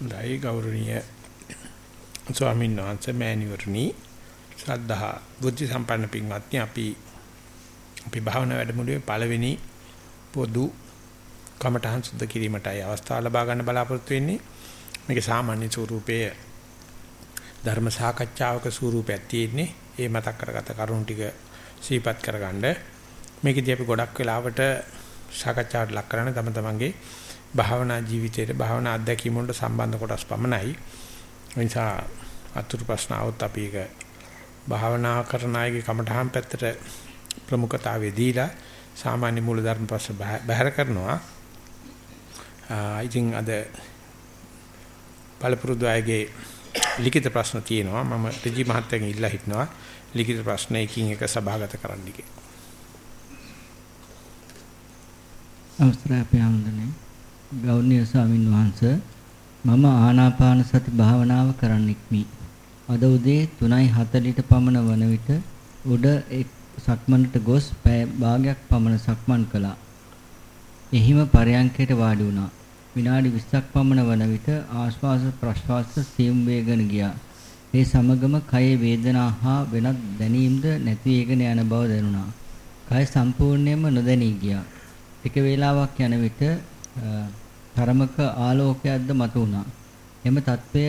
දෛ ගෞරවනීය ස්වාමීන් වහන්සේ මෑණිවරණි. ශ්‍රද්ධා බුද්ධ සම්පන්න පින්වත්නි අපි අපි භාවනා වැඩමුළුවේ පළවෙනි පොදු කමඨහං සුද්ධ කිරීමටයි අවස්ථාව ලබා ගන්න බලාපොරොත්තු වෙන්නේ. මේකේ සාමාන්‍ය ස්වරූපයේ ධර්ම සාකච්ඡාවක ස්වරූපයක් තියෙන්නේ. ඒ මතක් කරගත කරුණු ටික සිහිපත් කරගන්න. මේකදී අපි ගොඩක් වෙලාවට සාකච්ඡාවට ලක් කරන්නේ තම තමන්ගේ භාවනා ජීවිතයේ භාවනා අත්දැකීම් වලට සම්බන්ධ කොටස් පමණයි. ඒ නිසා අතුරු ප්‍රශ්න આવත් අපි ඒක භාවනා කරන අයගේ කමඨහම් පැත්තට ප්‍රමුඛතාවය දීලා සාමාන්‍ය මූලධර්ම ප්‍රශ්න බහැර කරනවා. ඉතින් අද පළපුරුදු අයගේ ලිඛිත ප්‍රශ්න තියෙනවා. මම රජි මහත්තයාගෙන් ඉල්ලා හිටනවා ලිඛිත ප්‍රශ්න එකින් එක සභාගත කරන්න කියලා. අවසරයි අපේ ආමඳනේ ගෞරවනීය ස්වාමින් වහන්සේ මම ආනාපාන සති භාවනාව කරන්නෙක්මි. අද උදේ 3:40ට පමණ වන විට උඩ එක් සක්මනට ගොස් පැය භාගයක් පමණ සක්මන් කළා. එහිම පරයන්කයට වාඩි වුණා. විනාඩි 20ක් පමණ වන විට ආශ්වාස ප්‍රශ්වාස සියුම් වේගන ගියා. ඒ සමගම කයේ වේදනා හා වෙනත් දැනීම්ද නැති වේගන යන බව දැනුණා. කය සම්පූර්ණයෙන්ම නොදැනී ගියා. ටික වේලාවක් යන විට තරමක ආලෝකයක්ද මතුණා. එම తත්වය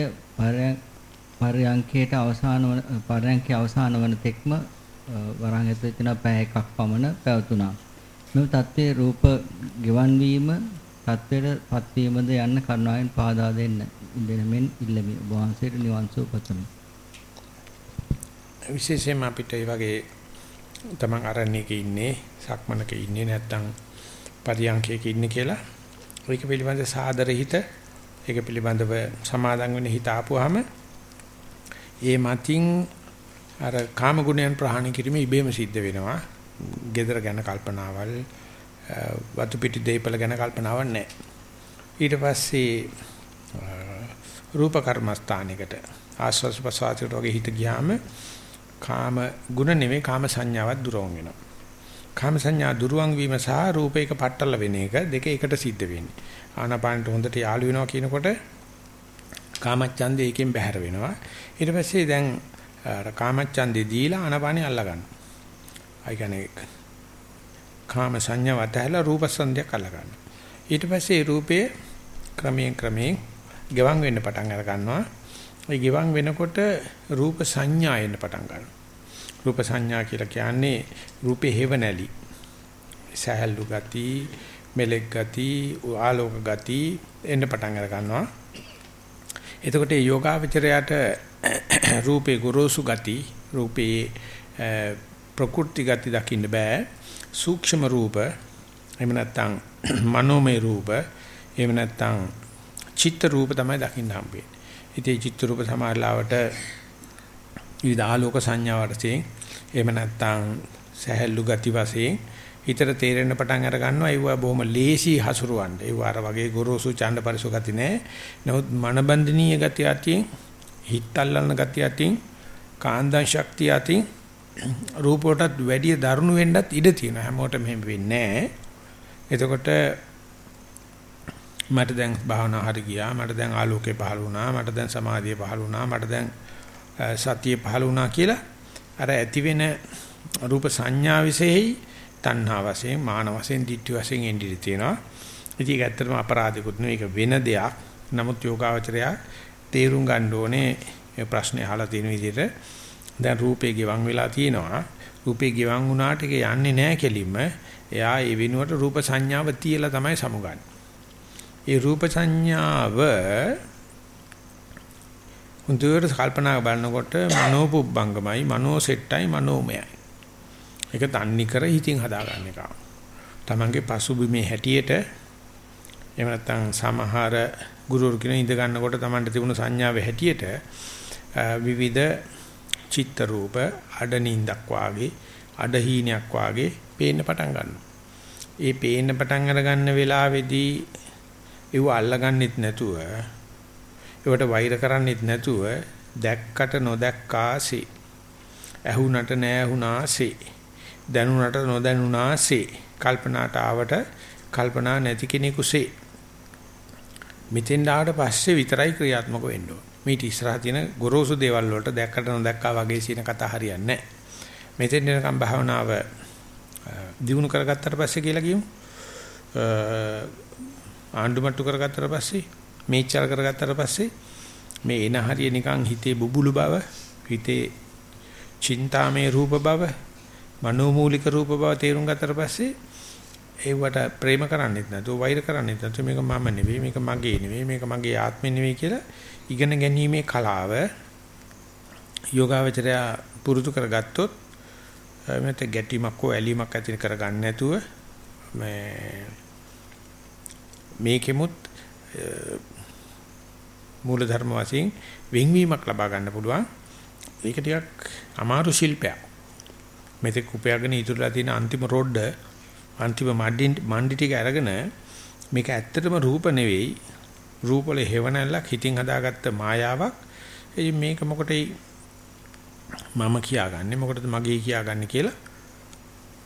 පරයන්කේට අවසාන පරයන්කේ අවසාන වන තෙක්ම වරන් ඇතුළේ තියෙන පැය එකක් පමණ පැවතුණා. මෙම தත්ත්වයේ රූප ගෙවන් වීම, தත්ත්වයට පත්වීමද යන්න කරුණාවෙන් පහදා දෙන්න. දෙනමින් ඉල්ලමි. ඔබ වහන්සේට නිවන් සුව පතමි. විශේෂයෙන්ම අපිට මේ වගේ තමන් අරණේක ඉන්නේ, සක්මනක ඉන්නේ නැත්නම් පරියන්කේක ඉන්නේ කියලා ඒක පිළිබඳ සාදර හිත ඒක පිළිබඳව සමාදන් වෙන හිත ආපුවාම ඒ මතින් අර කාම ගුණයන් ප්‍රහාණය කිරීම ඉබේම සිද්ධ වෙනවා. gedara ගැන කල්පනාවල් වතු පිටි දෙයිපල ගැන කල්පනාවක් නැහැ. ඊට පස්සේ රූප කර්මස්ථානයකට ආස්වාස් ප්‍රසවාසයට වගේ හිත ගියාම කාම ගුණ නෙමෙයි කාම සංඥාවක් දුරවන් වෙනවා. කාම සංඥා දුරවන් වීම සහ රූපයක පట్టල වෙන එක දෙක එකට සිද්ධ වෙන්නේ. ආනාපානට හොඳට යාළු වෙනවා කියනකොට කාමච්ඡන්දේ එකෙන් බැහැර වෙනවා. ඊට පස්සේ දැන් අර කාමච්ඡන්දේ දීලා ආනාපානේ අල්ල ගන්නවා. අය කියන්නේ කාම සංඥා වතහැලා රූප සංඥාවක් අල්ල ගන්නවා. ඊට පස්සේ රූපයේ ක්‍රමයෙන් ක්‍රමයෙන් ගෙවන් වෙන්න පටන් අර ගන්නවා. ඒ ගෙවන් වෙනකොට රූප සංඥා එන්න පටන් ගන්නවා. රූප සංඥා කියලා කියන්නේ රූපේ හේව නැලි. සහැල්ලු ගති, මෙලෙක් ගති, ආලෝක ගති එන්න පටන් අර ගන්නවා. එතකොට මේ යෝගාවචරයට රූපේ ගොරෝසු ගති, රූපේ ප්‍රකෘති ගති දකින්න බෑ. සූක්ෂම රූප එහෙම නැත්නම් මනෝමය රූප එහෙම නැත්නම් චිත්ත රූප තමයි දකින්න හම්බෙන්නේ. ඉතින් චිත්ත රූප සමාලාවට විවිධ ආලෝක සංඥා වර්ෂයෙන් එහෙම නැත්නම් සහැල්ලු ගති වශයෙන් හිතට තේරෙන්න පටන් අර ගන්නවා ඒව බොහොම ලේසි හසුරුවන්න. ඒව අර වගේ ගොරෝසු ඡණ්ඩ පරිසු ගති නෑ. නමුත් මනබන්ධනීය ගති අතින් හිතල්ලන ගති අතින් කාන්දන් ශක්තිය අතින් රූපවලටත් වැඩි දරුණු වෙන්නත් ඉඩ තියෙනවා. හැමෝටම එහෙම වෙන්නේ නෑ. එතකොට මට දැන් භාවනා හරි ගියා. මට දැන් ආලෝකේ පහළ වුණා. මට දැන් සමාධිය පහළ වුණා. මට දැන් සතිය පහළ වුණා කියලා අර ඇති වෙන රූප සංඥා විශේෂයි තණ්හා වශයෙන් මාන වශයෙන් ditthi වශයෙන් එන්නේ තියෙනවා. ඉතින් ඒක ඇත්තටම අපරාධිකුත් නෙවෙයි ඒක වෙන දෙයක්. නමුත් යෝගාවචරය තේරුම් ගන්න ඕනේ මේ ප්‍රශ්නේ අහලා තියෙන විදිහට දැන් රූපේ ගෙවන් වෙලා තියෙනවා. රූපේ ගෙවන් වුණාට ඒක යන්නේ නැහැ කෙලින්ම. එයා ඒ වෙනුවට රූප සංඥාව තියලා තමයි සමුගන්නේ. ඒ රූප සංඥාව හුදුවට කල්පනා බලනකොට මනෝපුබ්බංගමයි මනෝ සෙට්ටයි මනෝමයයි. ඒක තන්නි කර හිතින් හදාගන්න එක. තමන්ගේ පසුබිමේ හැටියට එහෙම නැත්නම් සමහර ගුරුවරු කියන ඉඳ ගන්නකොට තමන්ට තිබුණු සංඥාවේ හැටියට විවිධ චිත්ත රූප අඩනින්දක් වාගේ අඩහීනයක් වාගේ පේන්න පටන් ගන්නවා. ඒ පේන්න පටන් අර ගන්න වෙලාවේදී ඒව අල්ලගන්නෙත් නැතුව ඒවට වෛර කරන්නෙත් නැතුව දැක්කට නොදැක්කාසේ ඇහුණට නැහැ දැනුණට නොදැනුණාසේ කල්පනාට ආවට කල්පනා නැති කෙනෙකුසේ මෙතෙන් ආවට පස්සේ විතරයි ක්‍රියාත්මක වෙන්න ඕන. මේ ඉස්සරහ තියෙන ගොරෝසු දේවල් වලට දැක්කට නොදැක්කා වගේ සීන කතා හරියන්නේ නැහැ. මෙතෙන් එනකම් භාවනාව දිනු කරගත්තට පස්සේ කියලා කියමු. ආණ්ඩුමට්ටු කරගත්තට පස්සේ මේචල් කරගත්තට පස්සේ මේ එන හරිය නිකන් හිතේ බුබුලු බව හිතේ චින්තාමේ රූප බව මනෝමූලික රූප බව තේරුම් ගත්තට පස්සේ ඒවට ප්‍රේම කරන්නේත් නැතුව වෛර කරන්නේත් නැතුව මේක මම නෙවෙයි මේක මගේ නෙවෙයි මේක මගේ ආත්මෙ නෙවෙයි කියලා ඉගෙන ගැනීමේ කලාව යෝගාවචරය පුරුදු කරගත්තොත් මෙතන ගැටීමක් හෝ ඇලීමක් ඇති කරගන්න නැතුව මේ මේකෙමුත් මූල ධර්ම වශයෙන් වෙන්වීමක් ලබා ගන්න පුළුවන්. ඒක ටිකක් අමාරු ශිල්පයක්. මෙතෙක් උපයාගෙන ඉතුරුලා තියෙන අන්තිම රොඩ්ඩ අන්තිම මණ්ඩි ටික අරගෙන මේක ඇත්තටම රූප නෙවෙයි රූප වල හේවණල්ලක් හිතින් හදාගත්ත මායාවක්. ඉතින් මේක මොකටයි මම කියාගන්නේ මොකටද මගේ කියාගන්නේ කියලා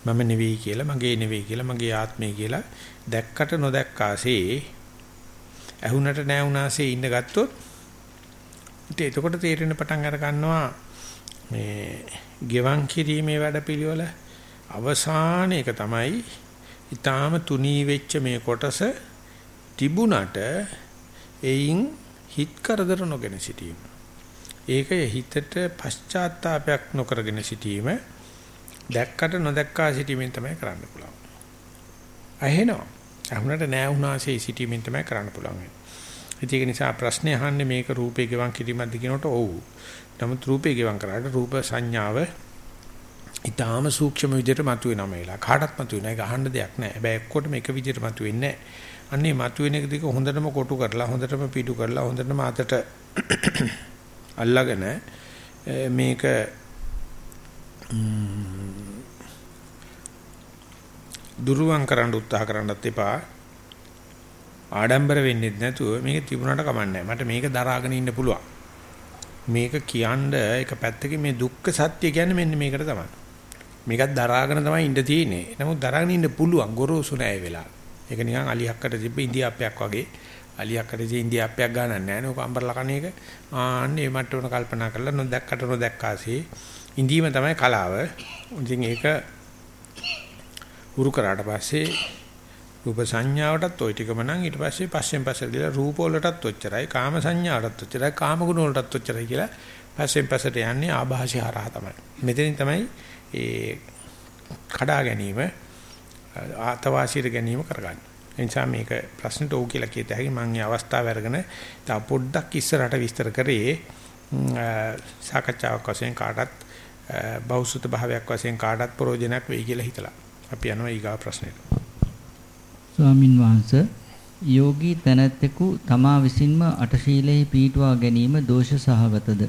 මම නෙවෙයි කියලා මගේ නෙවෙයි කියලා මගේ ආත්මය කියලා දැක්කට නොදැක්කාසේ ඇහුනට නැහුනාසේ ඉන්න ගත්තොත් ඉතින් එතකොට තේරෙන පටන් අර ගන්නවා මේ ගෙවන් කිරීමේ වැඩපිළිවෙල අවසාන එක තමයි ඊටාම තුනී වෙච්ච මේ කොටස තිබුණට එයින් හිත කරදර නොගෙන සිටීම. ඒක හිතට පශ්චාත්තාවයක් නොකරගෙන සිටීම දැක්කට නොදැක්කා සිටීමෙන් තමයි කරන්න පුළුවන්. ඇහෙනවා. අහුනට නෑ වුණාසේ සිටීමෙන් තමයි කරන්න පුළුවන්. ඒක නිසා ප්‍රශ්නේ අහන්නේ මේක රූපේ ගෙවන් කිරීමක්ද කියනකොට ඔව්. නමුත් රූපේ ගෙවන් කරාට රූප සංඥාව ඊටාම සූක්ෂම විදිහට මතුවෙනම වෙලා කාටත් මතුවෙන එක අහන්න දෙයක් නෑ. හැබැයි එක්කොටම එක විදිහට මතුවෙන්නේ නෑ. අන්නේ මතුවෙන එක දික හොඳටම කොටු කරලා හොඳටම පිටු කරලා හොඳටම අතට අල්ලගෙන මේක දුරුවන් කරන්න උත්සාහ කරන්නත් එපා. ආඩම්බර වෙන්නේ නැතුව මේක තිබුණාට කමන්නේ මට මේක දරාගෙන ඉන්න පුළුවන්. මේක කියන්න එක පැත්තකින් මේ දුක්ඛ සත්‍ය කියන්නේ මෙන්න මේකට තමයි. මේකත් දරාගෙන තමයි ඉන්න තියෙන්නේ. නමුත් දරාගෙන ඉන්න පුළුවන් ගොරෝසු නෑ වෙලා. ඒක නිකන් අලියක්කට තිබ්බ ඉන්දියාප්පයක් වගේ. අලියක්කට තිබ්බ ඉන්දියාප්පයක් ගන්නක් නෑ නේ. ඔක අම්බරලා කන එක. ආන්නේ මට්ටමන කල්පනා කරලා නොදැක්කට නොදැක්කාසේ. ඉඳීම තමයි කලාව. ඉතින් ඒක උරු කරාට පස්සේ රූප සංඥාවටත් ওই ටිකම නම් ඊට පස්සේ පස්සෙන් පස්සට ගිහලා රූප වලටත් ඔච්චරයි කාම සංඥාවටත් ඔච්චරයි කාම ගුණ වලටත් ඔච්චරයි කියලා පස්සෙන් පස්සට යන්නේ ආభాෂය හරහා තමයි. මෙතනින් තමයි ඒ කඩා ගැනීම ආතවාසීර ගැනීම කරගන්නේ. ඒ නිසා මේක ප්‍රශ්නට ඕක කියලා කියත හැකි මම මේ අවස්ථාව අරගෙන තව පොඩ්ඩක් ඉස්සරහට විස්තර කරේ සාකච්ඡාවක් වශයෙන් කාටත් බෞසුත භාවයක් වශයෙන් කාටත් ප්‍රයෝජනක් වෙයි කියලා හිතලා. අපි යනවා ඊගා ප්‍රශ්නෙට. ස්වාමින් වහන්සේ යෝගී තනත්තෙකු තමා විසින්ම අටශීලයේ පීඨවා ගැනීම දෝෂ සහගතද?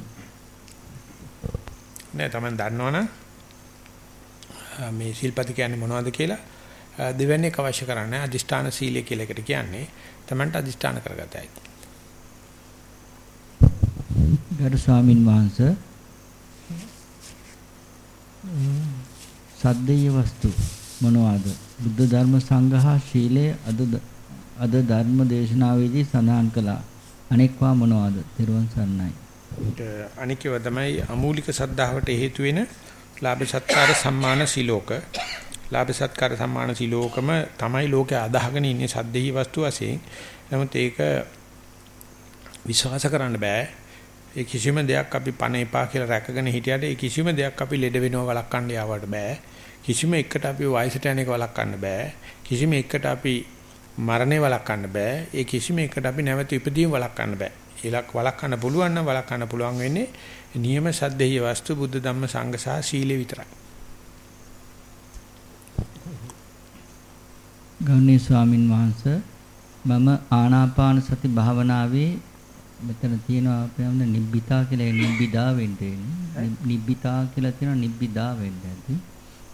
නෑ තමන් දන්නවනම් මේ ශිල්පති කියන්නේ මොනවද කියලා දෙවැන්නේ අවශ්‍ය කරන්නේ අදිෂ්ඨාන සීලය කියලා එකට කියන්නේ තමන්ට අදිෂ්ඨාන කරගතයි. ගරු ස්වාමින් වහන්සේ සද්දේය වස්තු මොනවාද? බුද්ධ ධර්ම සංඝහා ශීලයේ අද අද ධර්ම දේශනාවේදී සඳහන් කළා. අනෙක්වා මොනවාද? තිරුවන් සරණයි. අනිකව තමයි අමූලික සද්ධාවට හේතු වෙන ලාභ සත්කාර සම්මාන සිලෝක. ලාභ සත්කාර සම්මාන සිලෝකම තමයි ලෝකේ අදහගෙන ඉන්නේ සද්දෙහි වස්තු වශයෙන්. නමුත් ඒක විශ්වාස කරන්න බෑ. ඒ කිසිම දෙයක් අපි පණ එපා කියලා රැකගෙන හිටියට ඒ කිසිම දෙයක් අපි ලෙඩ වෙනව වළක්වන්න යාවට බෑ. කිසිම එකට අපි වයසට යන එක වළක්වන්න බෑ. කිසිම එකට අපි මරණය වළක්වන්න බෑ. ඒ කිසිම එකට අපි නැවත ඉපදීම වළක්වන්න බෑ. ඒලක් වළක්වන්න පුළුවන් නම් වළක්වන්න පුළුවන් වෙන්නේ නියම සද්දේය වස්තු බුද්ධ ධම්ම සංඝ සහ සීලෙ විතරයි. ගෞණීය ස්වාමින් වහන්සේ මම ආනාපාන සති භාවනාවේ මෙතන තියෙනවා අපේ නිබ්බිතා කියලා නිබ්බිදා වෙන්න නිබ්බිතා කියලා තියෙනවා නිබ්බිදා වෙන්න ඇති.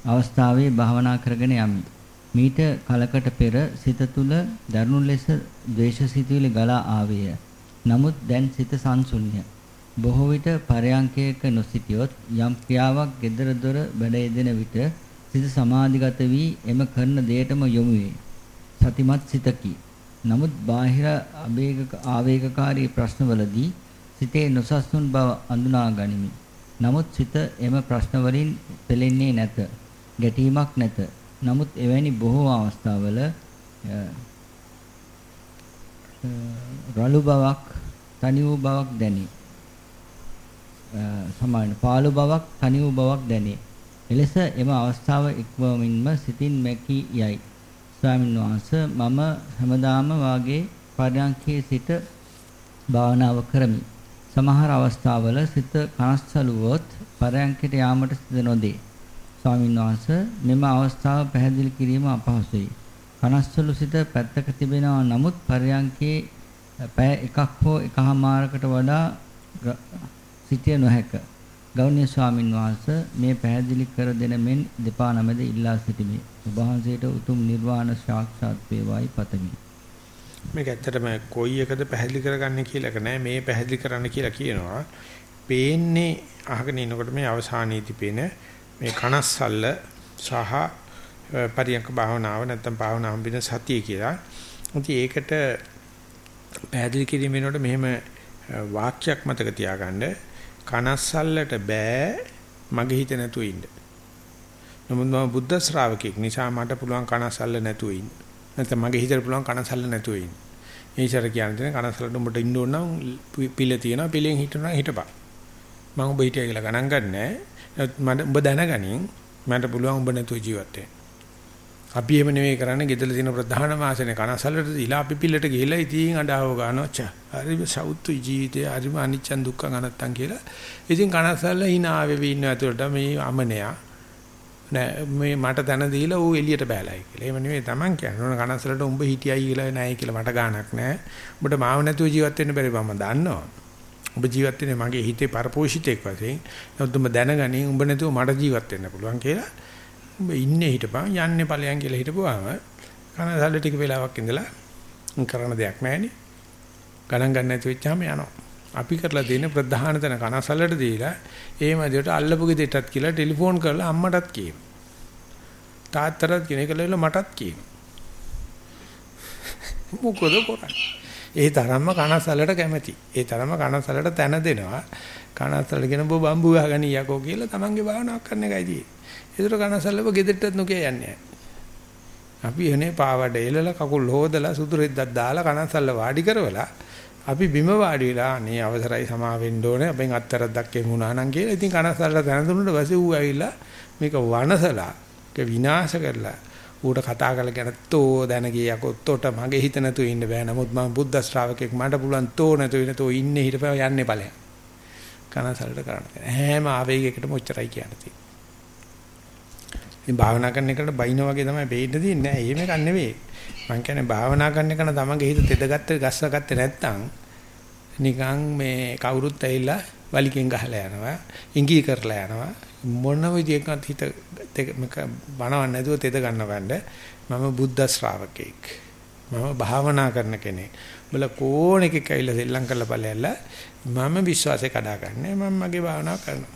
අවස්ථාවේ භාවනා කරගෙන යමි. මීට කලකට පෙර සිත තුල දරුණු ලෙස ද්වේෂසිතුවිලි ගලා ආවේය. නමුත් දැන් සිත සංසුන්්‍ය. බොහෝ විට පරයන්කයක නොසිටියොත් යම් ක්‍රියාවක් gedara dora බඩ යෙදෙන විට සිත සමාධිගත වී එම කරන දෙයටම යොමු වේ. සතිමත් සිතකි. නමුත් බාහිර ආවේගකාරී ප්‍රශ්නවලදී සිතේ නොසස්තුන් බව අඳුනා ගනිමි. නමුත් සිත එම ප්‍රශ්න වලින් පෙළෙන්නේ නැත. ගැටීමක් නැත. නමුත් එවැනි බොහෝ අවස්ථාවල රළු බවක්, තනි වූ බවක් දැනේ. සමාන පාළු බවක්, තනි වූ බවක් දැනේ. එලෙස එම අවස්ථාව ඉක්මවමින්ම සිතින් මැකී යයි. ස්වාමීන් වහන්සේ මම හැමදාම වාගේ පරයන්කේ සිට භාවනාව කරමි. සමහර අවස්ථාවල සිත කනස්සලුවොත් පරයන්කයට යාමට සිත නොදේ. ස්වාමීන් වහන්සේ මෙම අවස්ථාව පැහැදිලි කිරීම අපහසුයි. කනස්සලු සිත පැත්තක තිබෙනවා නමුත් පරයන්කේ පැය එකක් හෝ එකහමාරකට වඩා සිටිය නොහැක. ගෞණ්‍ය ස්වාමින් වහන්සේ මේ පැහැදිලි කර දෙන මෙන් දෙපා නමද ඉල්ලා සිටිමි. ඔබ වහන්සේට උතුම් නිර්වාණ සාක්ෂාත් වේවායි පතමි. මේක ඇත්තටම කොයි එකද පැහැදිලි කරගන්නේ කියලා එක නෑ මේ පැහැදිලි කරන්න කියලා කියනවා. පේන්නේ අහගෙන ඉනකොට මේ අවසානයේදී පේන මේ කනස්සල්ල සහ පරියන්ක භාවනාව නැත්නම් භාවනාව බින සතිය කියලා. ඉතින් ඒකට පැහැදිලි කිරීම වෙනකොට මෙහෙම වාක්‍යයක් මතක තියාගන්න කනස්සල්ලට බෑ මගේ හිත නැතුව ඉන්න. නමුත් මම බුද්ධ ශ්‍රාවකෙක් නිසා මට පුළුවන් කනස්සල්ල නැතුව ඉන්න. නැත්නම් මගේ හිතට පුළුවන් කනස්සල්ල නැතුව ඉන්න. ඒචර කියන්නේ කනස්සල්ලට උඹට ඉන්න ඕන නම් පිළ තියනවා පිළෙන් හිටනවා හිටපන්. මම උඹ හිටියා කියලා ගණන් ගන්නෑ. මට උඹ දැනගනින් මට පුළුවන් උඹ නැතුව ජීවත් වෙන්න. අපි එහෙම නෙවෙයි කරන්නේ ගෙදර තියෙන ප්‍රධාන මාසනේ කනසල්ලට දීලා අපි පිල්ලට ගිහලා ඉතින් අඬව ගන්නවා ච හරි සෞතු ජීවිතේ හරිම අනිච්චන් දුක්ඛං අනත්තං කියලා ඉතින් කනසල්ල hina වෙවි ඉන්න ඇතුළට මේ අමනයා නෑ මේ මට තන දීලා ඌ එළියට බෑලයි කියලා. එහෙම නෙවෙයි Taman කියන්නේ. ඕන කනසලට උඹ හිටියයි කියලා නෑ කියලා මට ගාණක් නෑ. උඹට මාව නැතුව ජීවත් වෙන්න බැරි මම දන්නවා. උඹ ජීවත් වෙන්නේ මගේ හිතේ පරපෝෂිතෙක් වශයෙන්. නමුත් උඹ දැනගනින් උඹ නැතුව මට ජීවත් වෙන්න පුළුවන් කියලා. උඹ ඉන්නේ හිටපන් යන්නේ ඵලයන් කියලා හිටපුවාම කනසල්ල ටික වෙලාවක් ඉඳලා කරන දෙයක් නෑනේ. ගණන් ගන්න නැති වෙච්චාම යනවා. අපි කරලා තියෙන ප්‍රධාන තැන කනසල්ලට දීලා ඒ මැදට අල්ලපු ගෙදරටත් කියලා ටෙලිෆෝන් කරලා අම්මටත් කියනවා. තාත්තටත් කියන එකලෙල මටත් කියනවා. මොකද කරන්නේ? ඒ තරම්ම කනසලට කැමති. ඒ තරම්ම කනසලට තැන දෙනවා. කනසලට කියන බෝ බම්බු ගහගෙන යකෝ කියලා තමන්ගේ භාවනාවක් කරන එකයි තියෙන්නේ. ඒතර කනසලව ගෙදරටත් නොකිය යන්නේ අපි එනේ පාවඩ එලලා කකුල් හොදලා සුදු රෙද්දක් දාලා කනසල්ල වාඩි කරවලා අපි බිම වාඩි වෙලා අනේ අවසරයි සමා වෙන්න ඕනේ අපෙන් අත්තරක් දක්කේ වුණා නම් කියලා ඉතින් කනස්සල්ලා දැන දුන්නට පස්සේ ඌ ඇවිල්ලා මේක වනසලා ඒක විනාශ කරලා ඌට කතා කරලා කියන තෝ දැන ගියකොත් තොට මගේ හිත නැතුව ඉන්න බෑ. නමුත් මම බුද්ධ ශ්‍රාවකෙක් මට පුළුවන් තෝ නැතුව ඉන්න තෝ ඉන්නේ හිටපව යන්නේ ඵලයන් කනස්සල්ලට කරන්න හැම ආවේගයකටම ඔච්චරයි කියන්නේ ඉතින් භාවනා කරන එකට බයින වගේ තමයි වෙන්න තියෙන්නේ. නෑ එහෙම එකක් නෙවෙයි. මම කියන්නේ භාවනා කරන එක නම් තමන්ගේ හිත තෙදගත්තේ ගස්සගත්තේ නැත්නම් නිකන් මේ කවුරුත් ඇවිල්ලා වලිගෙන් ගහලා යනවා ඉඟි කරලා යනවා. මොන විදියකට හිත බනවන්නේ නැතුව තෙද ගන්නවන්න. මම බුද්ධ ශ්‍රාවකෙක්. මම භාවනා කරන කෙනෙක්. බල කෝණ එකක ඇවිල්ලා සෙල්ලම් කරලා ඵලයල්ලා මම විශ්වාසය කඩාගන්නේ මම මගේ භාවනාව කරනවා.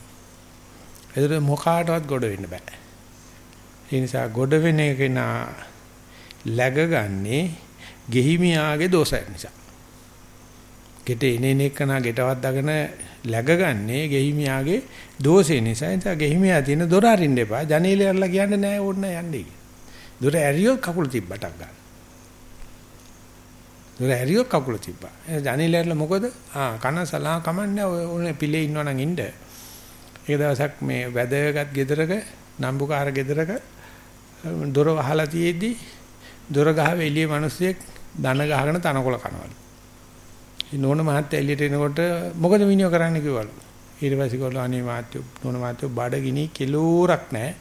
ඒතර මොකාටවත් ගොඩ වෙන්න බෑ. ඒ නිසා ගොඩ වෙන කෙනා läගගන්නේ ගෙහිමියාගේ දෝෂය නිසා. ගෙට එනේන එකන ගෙටවත් දාගෙන läගගන්නේ ගෙහිමියාගේ දෝෂය නිසා. ඒ නිසා ගෙහිමියා තියෙන දොර අරින්න එපා. ජනේලේ අරලා කියන්නේ නෑ ඕන්න යන්නේ. දොර ඇරියොත් කකුල තිබ්බටක් ගන්න. දොර ඇරියොත් කකුල තිබ්බා. ඒ ජනේලේ අරලා මොකද? ආ කන සලා කමන්නේ ඕනේ පිළේ ඉන්නවනම් ඉන්න. ඒක දවසක් මේ වැදගත් ගෙදරක නම්බුකාර ගෙදරක දොර වහලා තියේදී දොර ගහව එළියේ මිනිස්සෙක් දන ගහගෙන තනකොළ කනවලු. ඒ නෝන මහත්තයා එළියට එනකොට මොකද මිනිහා කරන්න කිව්වලු. ඊට පස්සේ කිව්වලු අනේ මාත්‍යෝ නෝන මාත්‍යෝ බඩගිනි කිලෝරක් නැහැ.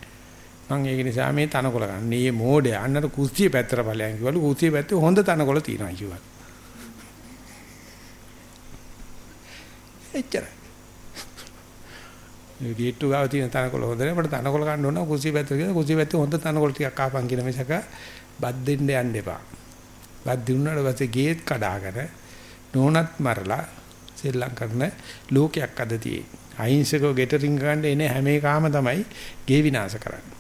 මම ඒක නිසා මේ තනකොළ ගන්න. මේ මෝඩය අන්නර කුස්සිය පැත්තට ඵලයන් කිව්වලු. කුස්සිය පැත්තේ හොඳ තනකොළ තියෙනවා කිව්වලු. එච්චරයි. මේ ගේට්ටු ගාව තියෙන තනකොළ හොඳ නැහැ. අපිට තනකොළ ගන්න ඕන කුස්සිය පැත්තට කියලා කුස්සිය පැත්තේ හොඳ තනකොළ ටිකක් ආපන් කියන මිසක බත් දෙන්න යන්න එපා. බත් දුන්නාට පස්සේ ගේත් කඩාගෙන නෝනත් මරලා සෙල්ලම් කරන ලෝකයක් අද තියෙන්නේ. අහිංසකව ගෙටරින් ගන්න එන හැම එකම තමයි ගේ විනාශ කරන්නේ.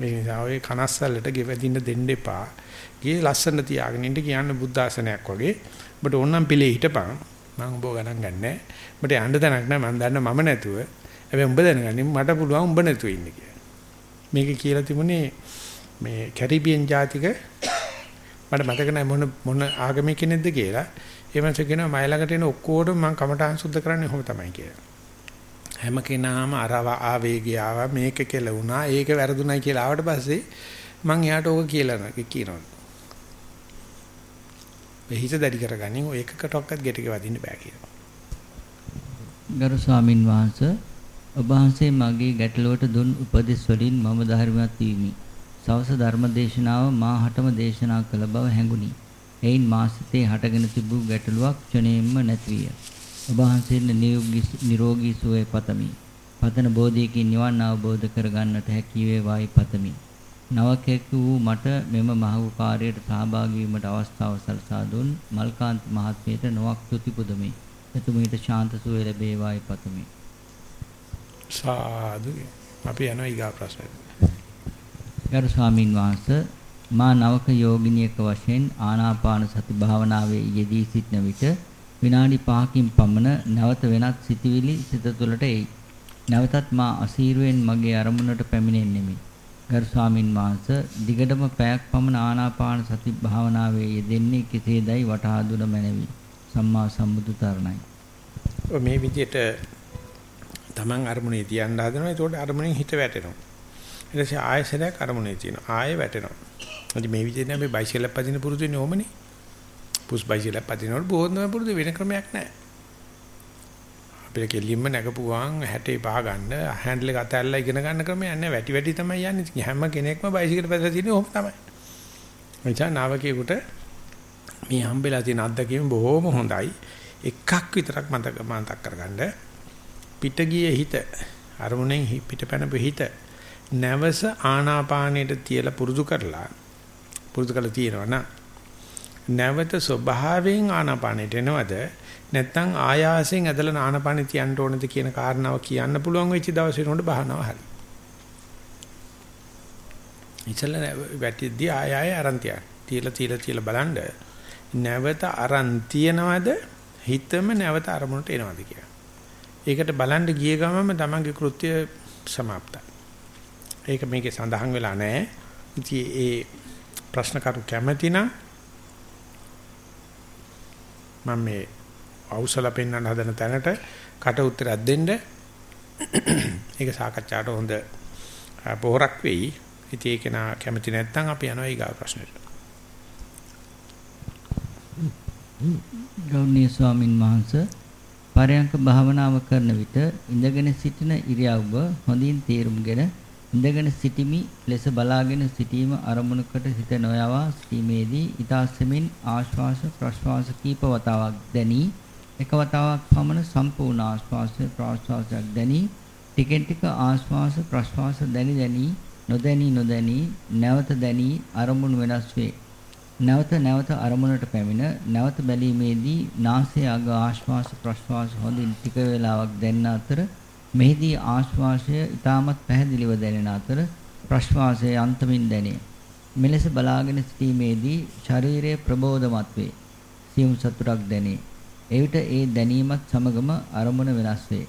ඒ නිසා ඔය කනස්සල්ලට ගෙවදින්න දෙන්න එපා. ගේ ලස්සන තියාගෙන ඉන්න කියන්න බුද්ධ ආසනයක් වගේ. ඔබට ඕනම් පිළේ හිටපන්. මම ඔබ ගණන් ගන්නෑ. ඔබට යන්න තැනක් නෑ මම දන්න මම නැතුව. හැබැයි උඹ දැනගන්න මට පුළුවන් උඹ නැතුව ඉන්න කියලා. මේක කියලා තිබුණේ මේ කැරිබියන් ජාතික මට මතක නැහැ මොන මොන ආගමේ කෙනෙක්ද කියලා. ඒ මනස කියනවා මයි ළඟට එන ඔක්කොටම මම කමටහන් සුද්ධ කරන්නේ කොහොම තමයි කියලා. හැම කෙනාම අරව ආවේගය ආවා මේක කියලා වුණා ඒක වැරදුණයි කියලා ආවට පස්සේ මං එයාට ඕක කියලා කියනවා. වෙහිස දැඩි කරගනින් ඔය එකකටවත් ගෙටක වදින්න බෑ කියලා. ගරු ස්වාමින් වහන්සේ ඔබ වහන්සේ මගේ ගැටලුවට දුන් උපදෙස් වලින් මම ධර්මවත් වීමි. සවස ධර්මදේශනාව මාහටම දේශනා කළ බව හැඟුණි. එයින් මා සිතේ හටගෙන තිබූ ගැටලුවක් ක්ෂණයෙන්ම නැති විය. ඔබ වහන්සේට නිරෝගී සුවය පතමි. පතන බෝධියකින් නිවන් අවබෝධ කරගන්නට හැකි වේවායි පතමි. නවකෙක් වූ මට මෙම මහඟු කාර්යයට සහභාගී වීමට අවස්ථාව සලසා දුන් මල්කාන්ත මහත්මියට නොවක් තුති පුදමි. එතුමියට ශාන්ත සුවය ලැබේවායි පතමි. සාදු අපි යනවා ඊගා ප්‍රශ්නයට. ගරු ස්වාමින් වහන්සේ මා නවක යෝගිනියක වශයෙන් ආනාපාන සති භාවනාවේ යෙදී සිටන විට විනාඩි 5කින් පමණ නැවත වෙනත් සිතිවිලි සිත තුළට එයි. නැවතත් මා අසීරුවෙන් මගේ අරමුණට පැමිණෙන්නෙමි. ගරු ස්වාමින් වහන්සේ දිගටම පැයක් පමණ ආනාපාන සති භාවනාවේ යෙදෙන්නේ කෙසේදයි වටහා දුන මැනවි. සම්මා සම්බුදු තරණයි. මේ විදිහට Taman අරමුණේ තියන්න හදනවා. ඒකට අරමුණෙන් හිත වැටෙනවා. ඊට පස්සේ ආයෙසරයක් අරමුණේ තියෙනවා. ආයෙ වැටෙනවා. ඉතින් මේ විදිහට අපි බයිසිකලයක් පදින පුරුදු වෙන්නේ ඕමනේ. පුස් බයිසිකලයක් පදිනකොට බොහොම පුරුදු වෙන ක්‍රමයක් නැහැ. අපිට කෙලින්ම නැගපු ගමන් 60 පහ ගන්න හැන්ඩල් එක අතහැරලා ඉගෙන ගන්න ක්‍රමයක් නැහැ. වැටි වැටි තමයි යන්නේ. ඉතින් හැම කෙනෙක්ම බයිසිකල් පැදලා තියෙන්නේ ඕක තමයි. එනිසා නාවකයෙකුට මේ හම්බෙලා තියෙන අත්දැකීම බොහොම හොඳයි. එකක් විතරක් මතක මතක් කරගන්න. පිට ගියේ හිත අරමුණෙන් පිට පැනපු හිත නැවස ආනාපානයට තියලා පුරුදු කරලා පුරුදු කරලා තියෙනවා නැවත ස්වභාවයෙන් ආනාපානයට එනවද නැත්නම් ආයාසයෙන් ඇදලා ආනාපානෙ තියන්න ඕනද කියන කාරණාව කියන්න පුළුවන් වෙච්ච දවසේ නෝඩ බහනවා හරි. ඉතල වැටිද්දී ආය ආය අරන් තියන්න. තියලා තියලා තියලා බලන්න නැවත අරන් තියනවද හිතම නැවත අරමුණට එනවද කියලා. ඒකට බලන්න ගිය ගමම තමන්ගේ කෘත්‍ය સમાප්තයි. ඒක මේකේ සඳහන් වෙලා නැහැ. ඉතින් ඒ ප්‍රශ්න කරු කැමැති නම් මම මේ අවසල පෙන්වන්න හදන තැනට කට උත්තරයක් දෙන්න ඒක සාකච්ඡාට හොඳ පොහොරක් වෙයි. ඉතින් ඒක නා කැමති නැත්නම් අපි යනවා ඊගා ප්‍රශ්නෙට. ගෞණීය ස්වාමින් වහන්සේ පරයන්ක භාවනාව කරන විට ඉඳගෙන සිටින ඉරියව්ව හොඳින් තේරුම්ගෙන ඉඳගෙන සිටිමි ලෙස බලාගෙන සිටීම අරමුණකට සිත නොයවා සිටීමේදී ඊතාසෙමින් ආශ්වාස ප්‍රශ්වාස කීප වතාවක් දැනි. එක වතාවක් පමණ සම්පූර්ණ ආශ්වාස ප්‍රශ්වාසයක් දැනි. ටිකෙන් ටික ආශ්වාස ප්‍රශ්වාස දැනි දැනි නොදැනි නොදැනි නැවත දැනි අරමුණු වෙනස් වේ. නැවත නැවත අරමුණට පැමිණ නැවත බැලීමේදී නාසය අග ආශ්වාස ප්‍රශ්වාස හොඳින් ටික වේලාවක් දැනන අතර මෙහිදී ආශ්වාසය ඊටමත් පැහැදිලිව දැනෙන අතර ප්‍රශ්වාසය අන්තමින් දැනේ. මෙලෙස බලාගෙන සිටීමේදී ශරීරයේ ප්‍රබෝධමත් වේ. සියුම් සතුටක් දැනේ. එවිට ඒ දැනීමත් සමගම අරමුණ වෙනස් වේ.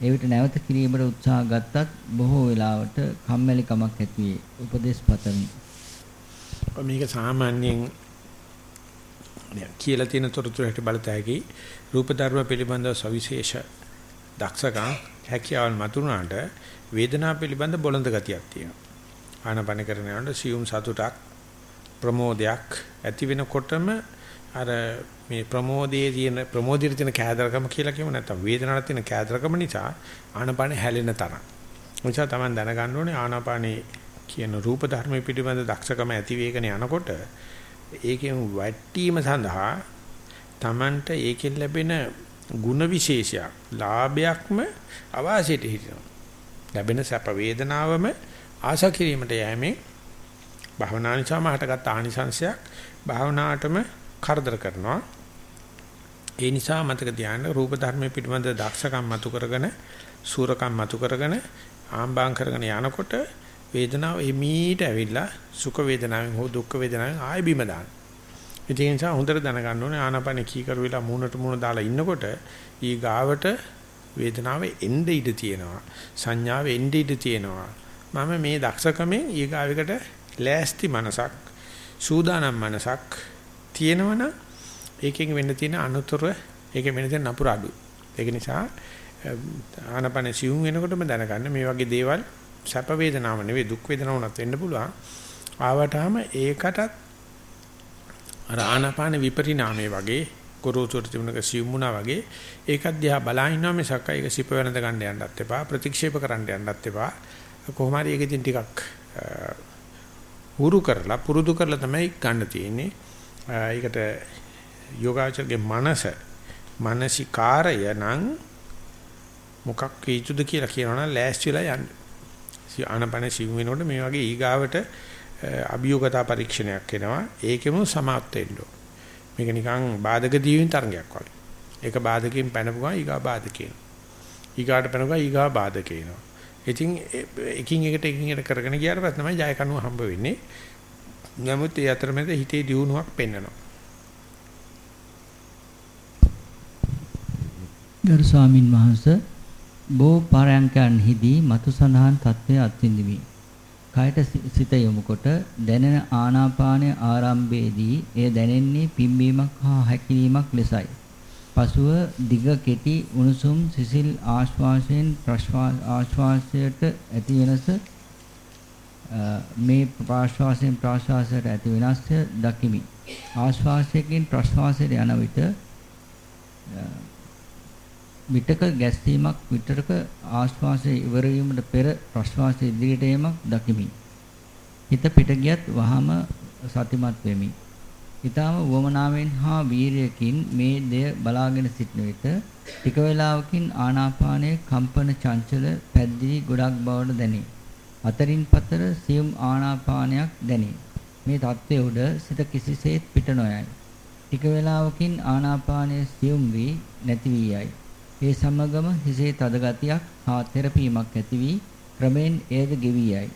එවිට නැවත කිරීමට උත්සාහ ගත්තත් බොහෝ වෙලාවට කම්මැලිකමක් ඇති වේ. උපදේශ පතමි. මේක සාමාන්‍යයෙන් කියලා තියෙන තොරතුරට බලතැකි රූප ධර්ම පිළිබඳව සවිශේෂ දක්ෂකම් හැකියාවල් මතුරුනාට වේදනාව පිළිබඳ බොළඳ ගතියක් තියෙනවා. ආනපන කරන යනකොට සියුම් සතුටක් ප්‍රමෝදයක් ඇති වෙනකොටම අර මේ ප්‍රමෝදයේ තියෙන ප්‍රමෝදයේ තියෙන කෑදරකම කියලා කියමු නැත්නම් වේදනාවට තියෙන කෑදරකම නිසා ආනපන හැලෙන තරම්. නිසා තමයි දැනගන්න ඕනේ ආනාපානේ කියන රූප ධර්ම පිළිබඳ දක්ෂකම ඇති වේගන යනකොට ඒකෙන් වැටීම සඳහා Tamanට ඒකෙන් ලැබෙන ಗುಣ විශේෂයක් ලාභයක්ම අවාසියට හිටිනවා. ලැබෙන සැප වේදනාවම ආශා කිරීමට යෑමෙන් භවනා නිසාම හටගත් ආනිසංශයක් භවනාටම කරදර කරනවා. ඒ නිසා මතක තියාගන්න රූප ධර්මයේ පිටමද දක්ෂකම් මතු කරගෙන සූරකම් මතු කරගෙන ආම්බාම් කරගෙන යනකොට වේදනාව එමීට ඇවිල්ලා සුඛ වේදනාවෙන් හෝ දුක්ඛ වේදනාවෙන් ආයෙ බිම දාන. ඒ නිසා හොඳට දැනගන්න ඕනේ ආනාපාන කීකරු වෙලා මූණට මූණ දාලා ඉන්නකොට ඊ ගාවට වේදනාව එnde ඉඳ තියෙනවා. සංඥාව එnde ඉඳ තියෙනවා. මම මේ දක්ෂකමෙන් ඊ ගාවකට ලෑස්ති මනසක් සූදානම් මනසක් තියෙනවනම් ඒකෙන් වෙන්න තියෙන අනුතර ඒකෙන් වෙන්න තියෙන නපුර අඩු. ඒක නිසා ආනපන සිවුම් වෙනකොටම දැනගන්න මේ වගේ දේවල් සැප වේදනාව නෙවෙයි දුක් වේදනාවක් වෙන්න පුළුවන්. ආවටම ඒකටත් අර ආනපාන විපරිණාමයේ වගේ ගොරෝසුට තිබුණක සිවුම්ුණා වගේ ඒකත් දිහා බලා ඉන්නවා මිසක් ඒක සිප වෙනද ගන්න යන්නත් එපා ප්‍රතික්ෂේප කරන්න යන්නත් එපා කොහොම හරි ඒකෙන් ටිකක් හුරු කරලා පුරුදු කරලා තමයි ගන්න තියෙන්නේ ඒකට යෝගාචරගේ මනස මානසිකාරය නම් මොකක් වේතුද කියලා කියනවනම් ලෑස්ති වෙලා යන්න. ආනපන සිව් වෙනකොට මේ වගේ ඊගාවට අභියෝගතා පරීක්ෂණයක් එනවා. ඒකෙම සමාප්ත වෙන්න ඕන. මේක නිකන් බාධක දීවින් තරංගයක් වගේ. ඒක බාධකයෙන් පැනපුවා ඊගා බාධකේන. ඊගාට පැනපුවා ඊගා බාධකේනවා. ඉතින් එකින් එකට එකින් එකට කරගෙන ගියාට පස්සේ තමයි ජය කනුව හම්බ වෙන්නේ. නමුත් ඒ අතරමැද හිතේ දියුණුවක් පෙන්වනවා. ගරු ස්වාමින් වහන්සේ බෝ පාරයන්කන්හිදී මතු සඳහන් තත්ත්වය අත්විඳිමි. කයට සිත යොමුකොට දැනෙන ආනාපානය ආරම්භයේදී එය දැනෙන්නේ පිම්බීමක් හා හැකිලීමක් ලෙසයි. පසුව දිග කෙටි උණුසුම් සිසිල් ආශ්වාසයෙන් ආශ්වාසයට ඇති වෙනස මේ ප්‍රාශ්වාසයෙන් ප්‍රාශ්වාසයට ඇති වෙනස්ය දකිමි. ආශ්වාසයෙන් ප්‍රශ්වාසයට යන විට විටක ගැස්සීමක් විටක ආශ්වාසය ඉවර වීමට පෙර ප්‍රශ්වාසය ඉදිරියට යෑමක් දකිමි. හිත පිට ගියත් වහම සතිමත් වෙමි. ඊටාම වමනාවෙන් හා වීරියකින් මේ දෙය බලාගෙන සිටන විට ටික වේලාවකින් ආනාපානයේ කම්පන චංචල පැද්දී ගොඩක් බවට දැනේ. අතරින් පතර සියුම් ආනාපානයක් දැනේ. මේ தත්ත්වය උඩ සිත කිසිසේත් පිට නොයයි. ටික වේලාවකින් ආනාපානයේ සියුම් වී නැති වී යයි. ඒ සමගම හිසේ තද ගතියක් හා තෙරපීමක් ඇති වී ක්‍රමෙන් එයද ගෙවි යයි.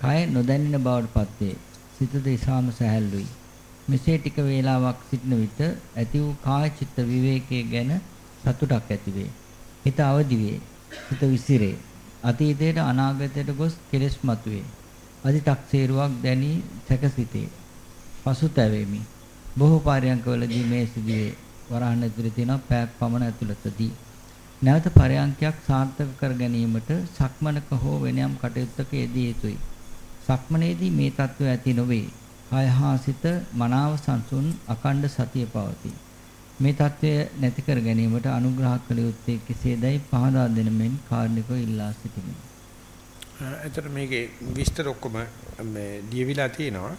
කය නොදැන්නෙන බවට පත්වේ. සිතද ඉසාම සැහැල්ලුයි. මෙසේ ටික වේලාවක් සිටින විට ඇති වූ කාය චිත්ත විවේකයේ ගැන සතුටක් ඇතිවේ. හිත අවදි වේ. හිත විසිරේ. අතීතයට අනාගතයට ගොස් කෙලෙස් මතුවේ. අදි탁සේරුවක් දැනී සැකසිතේ. පසුතැවෙමි. බොහෝ පාරයන්කවලදී මේ සිදුවේ. වරහන් ඉදිරියේ තියෙනවා පැයක් පමණ ඇතුළතදී නැවත පරයන්කයක් සාර්ථක කර ගැනීමට සක්මනක හෝ වෙනයම් කටයුත්තක යෙදී යුතුයි. සක්මනේදී මේ தত্ত্বය ඇති නොවේ. ආයහාසිත මනාව සංසුන් අකණ්ඩ සතිය පවතී. මේ தত্ত্বය නැති කර ගැනීමට අනුග්‍රහ කළ යුත්තේ කෙසේදයි පහදා දෙන මෙන් කාර්ණිකව ඉල්ලා සිටිමි. එතන මේකේ විස්තර ඔක්කොම මේ දීවිලා තියෙනවා.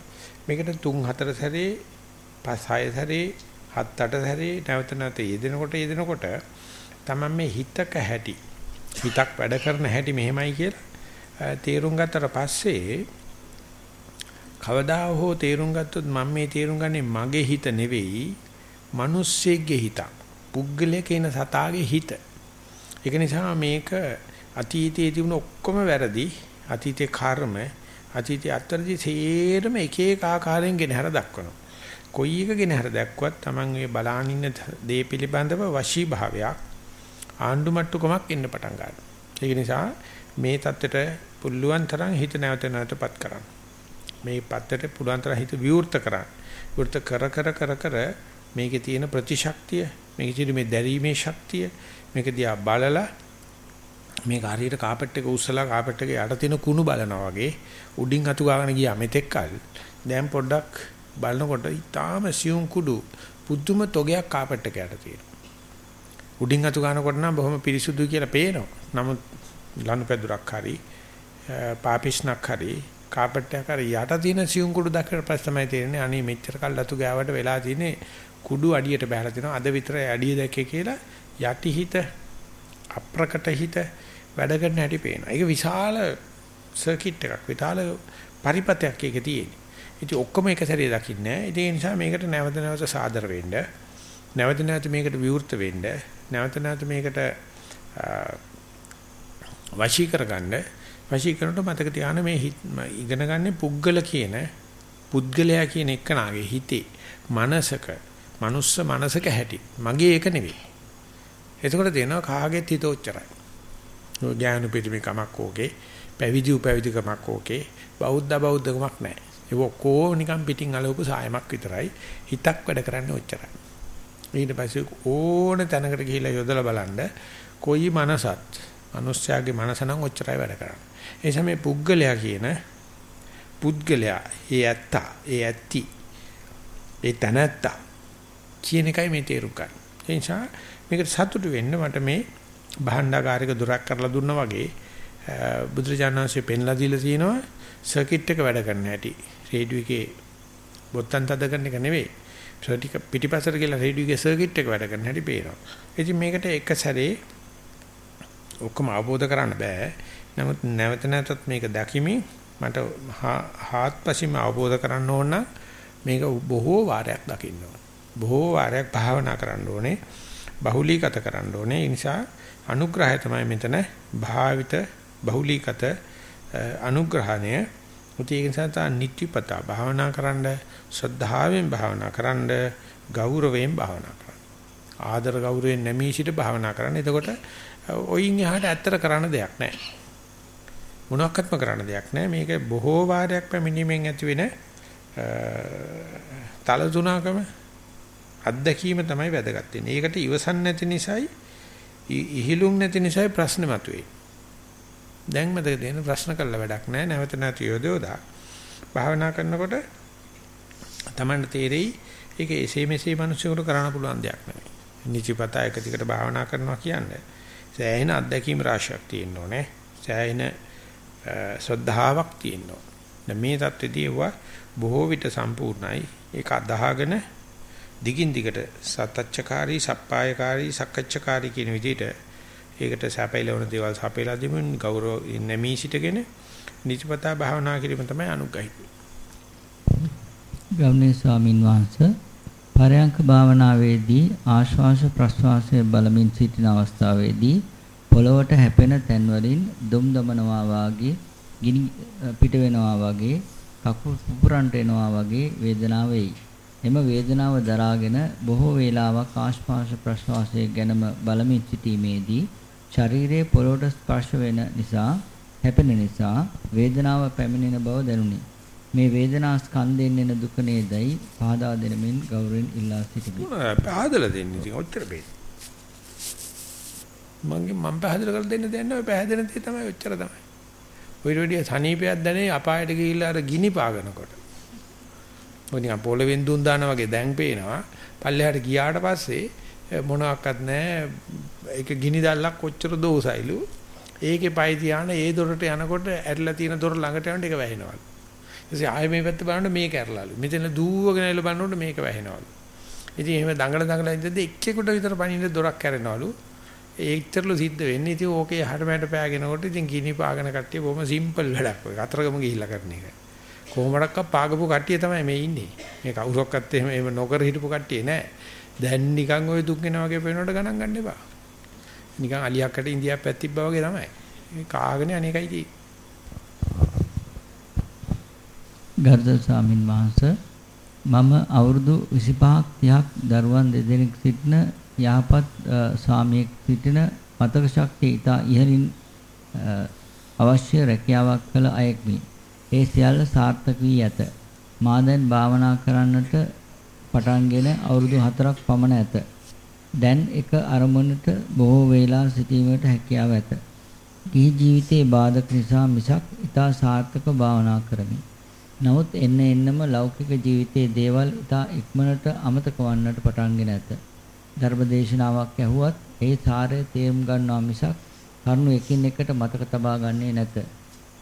මේකට 3 4 සැරේ 5 6 සැරේ 7 8 සැරේ නැවත නැවත යෙදෙනකොට යෙදෙනකොට තමයි මේ හිතක හැටි හිතක් වැඩ කරන හැටි මෙහෙමයි කියලා තේරුම් ගත්තට පස්සේ කවදා හෝ තේරුම් ගත්තොත් මම මේ තේරුම් ගන්නේ මගේ හිත නෙවෙයි මිනිස්සෙගේ හිතක්. පුද්ගලයක ඉන සතාගේ හිත. ඒක නිසා මේක අතීතයේ තිබුණ ඔක්කොම වැරදි අතීතේ කර්ම අතීතයේ අත්තරදී සේරම එක එක ආකාරයෙන් ගෙන හර දක්වනවා. කොයි එක ගෙන හර දැක්වත් Taman මේ බලාන ඉන්න දේ පිළිබඳව වශී භාවයක් ආණ්ඩු මට්ටුකමක් එන්න පටන් ගන්නවා. ඒක නිසා මේ தත්තෙට පුළුවන් තරම් හිත නැවත නැවතපත් කරන්න. මේ පත්තට පුළුවන් තරම් හිත විවෘත කරන්න. විවෘත කර කර කර කර මේකේ තියෙන ප්‍රතිශක්තිය, මේකේ තියෙන මේ දැරීමේ ශක්තිය, මේක දිහා බලලා මේක හරියට කාපට් එක උස්සලා කාපට් එකේ යට තියෙන කුණු බලනවා වගේ උඩින් අතු ගාගෙන ගියා මෙතෙක් කල්. දැන් පොඩ්ඩක් බලනකොට ඊටාම සියුම් කුඩු පුදුම තොගයක් කාපට් එක යට තියෙනවා. උඩින් අතු ගන්නකොට නම් බොහොම පිරිසුදුයි කියලා පේනවා. නමුත් ලනුපැදුරක් හරි පාපිෂ්ණක් හරි කාපට් එක අර යට තියෙන සියුම් කුඩු දැක්කට පස්සේ තමයි තේරෙන්නේ අනේ මෙච්චර කල් අතු ගාවට වෙලා තියෙන්නේ කුඩු අඩියට බහලා තිනවා අද විතරයි අඩිය දැක්කේ කියලා යටිහිත අප්‍රකට හිත වැඩ කරන හැටි පේනවා. ඒක විශාල සර්කිට් එකක්. විශාල පරිපතයක් ඒකේ තියෙන්නේ. ඉතින් ඔක්කොම එක සැරේ දකින්නේ නැහැ. ඒ නිසා මේකට නැවත නැවත සාදර වෙන්න, නැවත නැවත මේකට විවෘත වෙන්න, නැවත නැවත මේකට වශී කරගන්න. වශී කරනකොට මතක තියාගන්න මේ ඉගෙන ගන්න පුද්ගල කියන පුද්ගලයා කියන එක නාගේ හිතේ මනසක මනුස්ස මනසක හැටි. මගේ ඒක නෙවෙයි. එතකොට දෙනවා කාගෙත් හිත ඔච්චරයි. ඥාන පිටිමකමක් ඕකේ පැවිදි උපැවිදිකමක් ඕකේ. බෞද්ධ බෞද්ධකමක් නැහැ. ඒක ඔක්කොම නිකන් පිටින් අලවපු සායමක් විතරයි හිතක් වැඩ කරන්නේ ඔච්චරයි ඊට පස්සේ ඕන තැනකට ගිහිල්ලා යොදලා බලන්න කොයි මනසත් මිනිස්යාගේ මනස නම් ඔච්චරයි වැඩ කරන්නේ. ඒ සමේ පුද්ගලයා කියන පුද්ගලයා ඒ ඇත්තා ඒ ඇත්ති ඒ තනත්තා කියන එකයි මේ තේරුම් ගන්න. ඒ නිසා මේකට සතුටු වෙන්න මට මේ භාණ්ඩාකාරික දොරක් කරලා දුන්නා වගේ බුදුරජාණන්සේ පෙන්ලා දීලා තියෙනවා සර්කිට් එක වැඩ කරන්න හැටි. රේඩියෝ එකේ බොත්තම් තද කරන එක නෙවෙයි. සර්ටික පිටිපස්සට ගිහලා රේඩියෝ එකේ සර්කිට් එක වැඩ කරන හැටි පේනවා. ඉතින් මේකට එක සැරේ ඔක්කොම අවබෝධ කරන්න බෑ. නමුත් නැවත නැවතත් මේක දැකීමෙන් මට හාත්පසින්ම අවබෝධ කරන්න ඕන නම් මේක බොහෝ වාරයක් දකින්න ඕන. බොහෝ වාරයක් භාවනා කරන්න ඕනේ. බහුලීගත කරන්න ඕනේ. ඒ නිසා අනුග්‍රහය තමයි මෙතන භාවිත බහුලීගත අනුග්‍රහණය. ඒක නිසා තා නිත්‍යපතා භාවනා කරන්න ශ්‍රද්ධාවෙන් භාවනා කරන්න ගෞරවයෙන් භාවනා කරන්න. ආදර ගෞරවයෙන් නැමී සිට භාවනා කරන්න. එතකොට ඔයින් එහාට ඇත්තට කරන්න දෙයක් නැහැ. මොනක්වත්ම කරන්න දෙයක් නැහැ. මේක බොහෝ වාරයක් පැමිණීමෙන් ඇති වෙන තල තුනකම අත්දැකීම තමයි වැදගත් වෙන්නේ. ඒකට ඉවසන් නැති නිසායි ඉහිලුම් නැති නිසායි ප්‍රශ්න මතුවේ. දැන් මතක දෙන ප්‍රශ්න කළා වැඩක් නැහැ. නැවත නැවත යොදවලා භාවනා කරනකොට තමන්ට තේරෙයි ඒක එසේ මෙසේ මිනිස්සුන්ට කරන්න පුළුවන් දෙයක් නෙවෙයි. නිචිපතා එක දිගට භාවනා කරනවා කියන්නේ සෑහෙන අත්දැකීම් රාශියක් තියෙන්න ඕනේ. සෑහෙන ශ්‍රද්ධාවක් තියෙන්න ඕනේ. දැන් මේ தත්ත්වෙදී ඒවා බොහෝ විට සම්පූර්ණයි. ඒක අදාහගෙන දිගින් දිගට සතච්චකාරී, සප්පායකාරී, සක්කච්ඡකාරී කියන විදිහට ඒකට සැපයලවන දේවල් සැපයලා දෙමින් ගෞරව නැමී සිටගෙන නිතිපතා භාවනා කිරීම තමයි අනුග්‍රහිත. ගෞණීය ස්වාමින් වහන්සේ පරයන්ක භාවනාවේදී ආශ්වාස ප්‍රශ්වාසය බලමින් සිටින අවස්ථාවේදී පොළවට හැපෙන තැන්වලින් දුම් දමනවා වාගේ ගිනි පිට වෙනවා වගේ කකුල් පුපුරන්ට එනවා වගේ වේදනාව වෙයි. එම වේදනාව දරාගෙන බොහෝ වේලාවක් ආශ්වාස ප්‍රශ්වාසයේ ගැනම බලමින් සිටීමේදී ශරීරයේ පොළොවට ස්පර්ශ වෙන නිසා හැපෙන නිසා වේදනාව පැමිණෙන බව දැනුනි. මේ වේදනා ස්කන්ධයෙන් එන දුක නේදයි පහදා දෙනමින් ගෞරවයෙන් ඉල්ලා සිටිමි. පහදලා දෙන්නේ ඉතින් ඔච්චර බේ. මගේ මම පහදලා කරලා දෙන්න දෙන්නේ ඔය පහදෙන දේ තමයි ඔච්චර තමයි. ඔය විදිය සනීපයක් දැනේ අපායට ගිහිල්ලා අර ගිනි පාගනකොට. ඔය නිකන් පොළවෙන් දුන් දාන වගේ දැන් පේනවා. පල්ලෙහාට ගියාට පස්සේ මොනවත් නැහැ. ඒක ගිනි දැල්ලක් කොච්චර දෝසයිලු. ඒකේ පයි තියාන ඒ දොරට යනකොට ඇරිලා තියෙන දොර ළඟට යනකොට ඒක වැහෙනවලු. ඊටසේ ආයෙ මේ පැත්ත බලනකොට මේක ඇරලාලු. මෙතන දූවගෙන එල බලනකොට මේක වැහෙනවලු. ඉතින් එහෙම දඟල දඟල ඉඳද්දී එක්කෙකුට විතර පණින්න දොරක් කැරෙනවලු. ඒච්චරලු සිද්ධ වෙන්නේ. ඉතින් ඕකේ යහට මෑට පෑගෙනකොට ඉතින් ගිනි පාගන කට්ටිය බොහොම සිම්පල් වැඩක්. ඔය කතරගම ගිහිල්ලා කරන එක. කොහොමඩක්ක පාගපු කට්ටිය තමයි මේ ඉන්නේ. මේ කවුරක්වත් එහෙම එහෙම නොකර හිටපු කට්ටිය නෑ. දැන් නිකන් ওই දුක් වෙනා වගේ පේනකොට ගණන් ගන්න එපා. නිකන් අලියක්කට ඉන්දියාව පැතිබ්බා වගේ තමයි. මේ කාගෙන අනේකයි තියෙන්නේ. ගර්ධ ස්වාමින් වහන්සේ මම අවුරුදු 25ක් 30ක් දරුවන් දෙදෙනෙක් සිටින යහපත් ස්වාමියෙක් සිටින මතක ශක්තිය ඉතා ඉහළින් අවශ්‍ය රැකියාවක් කළ අයෙක්මි. ඒ සියල්ල සාර්ථක වී ඇත. මා දැන් භාවනා කරන්නට පටන්ගෙන අවුරුදු 4ක් පමණ ඇත. දැන් එක අරමුණට බොහෝ වේලා සිටීමට හැකියාව ඇත. ගිහි ජීවිතයේ බාධක නිසා මිසක් ඉතා සාර්ථක භාවනා කරමි. නමුත් එන්න එන්නම ලෞකික ජීවිතයේ දේවල් ඉතා ඉක්මනට අමතක වන්නට පටන්ගෙන ඇත. ධර්මදේශනාවක් ඇහුවත් ඒ සාරය තේරුම් ගන්නවා මිසක් කරුණු එකින් එකට මතක තබා ගන්නේ නැත.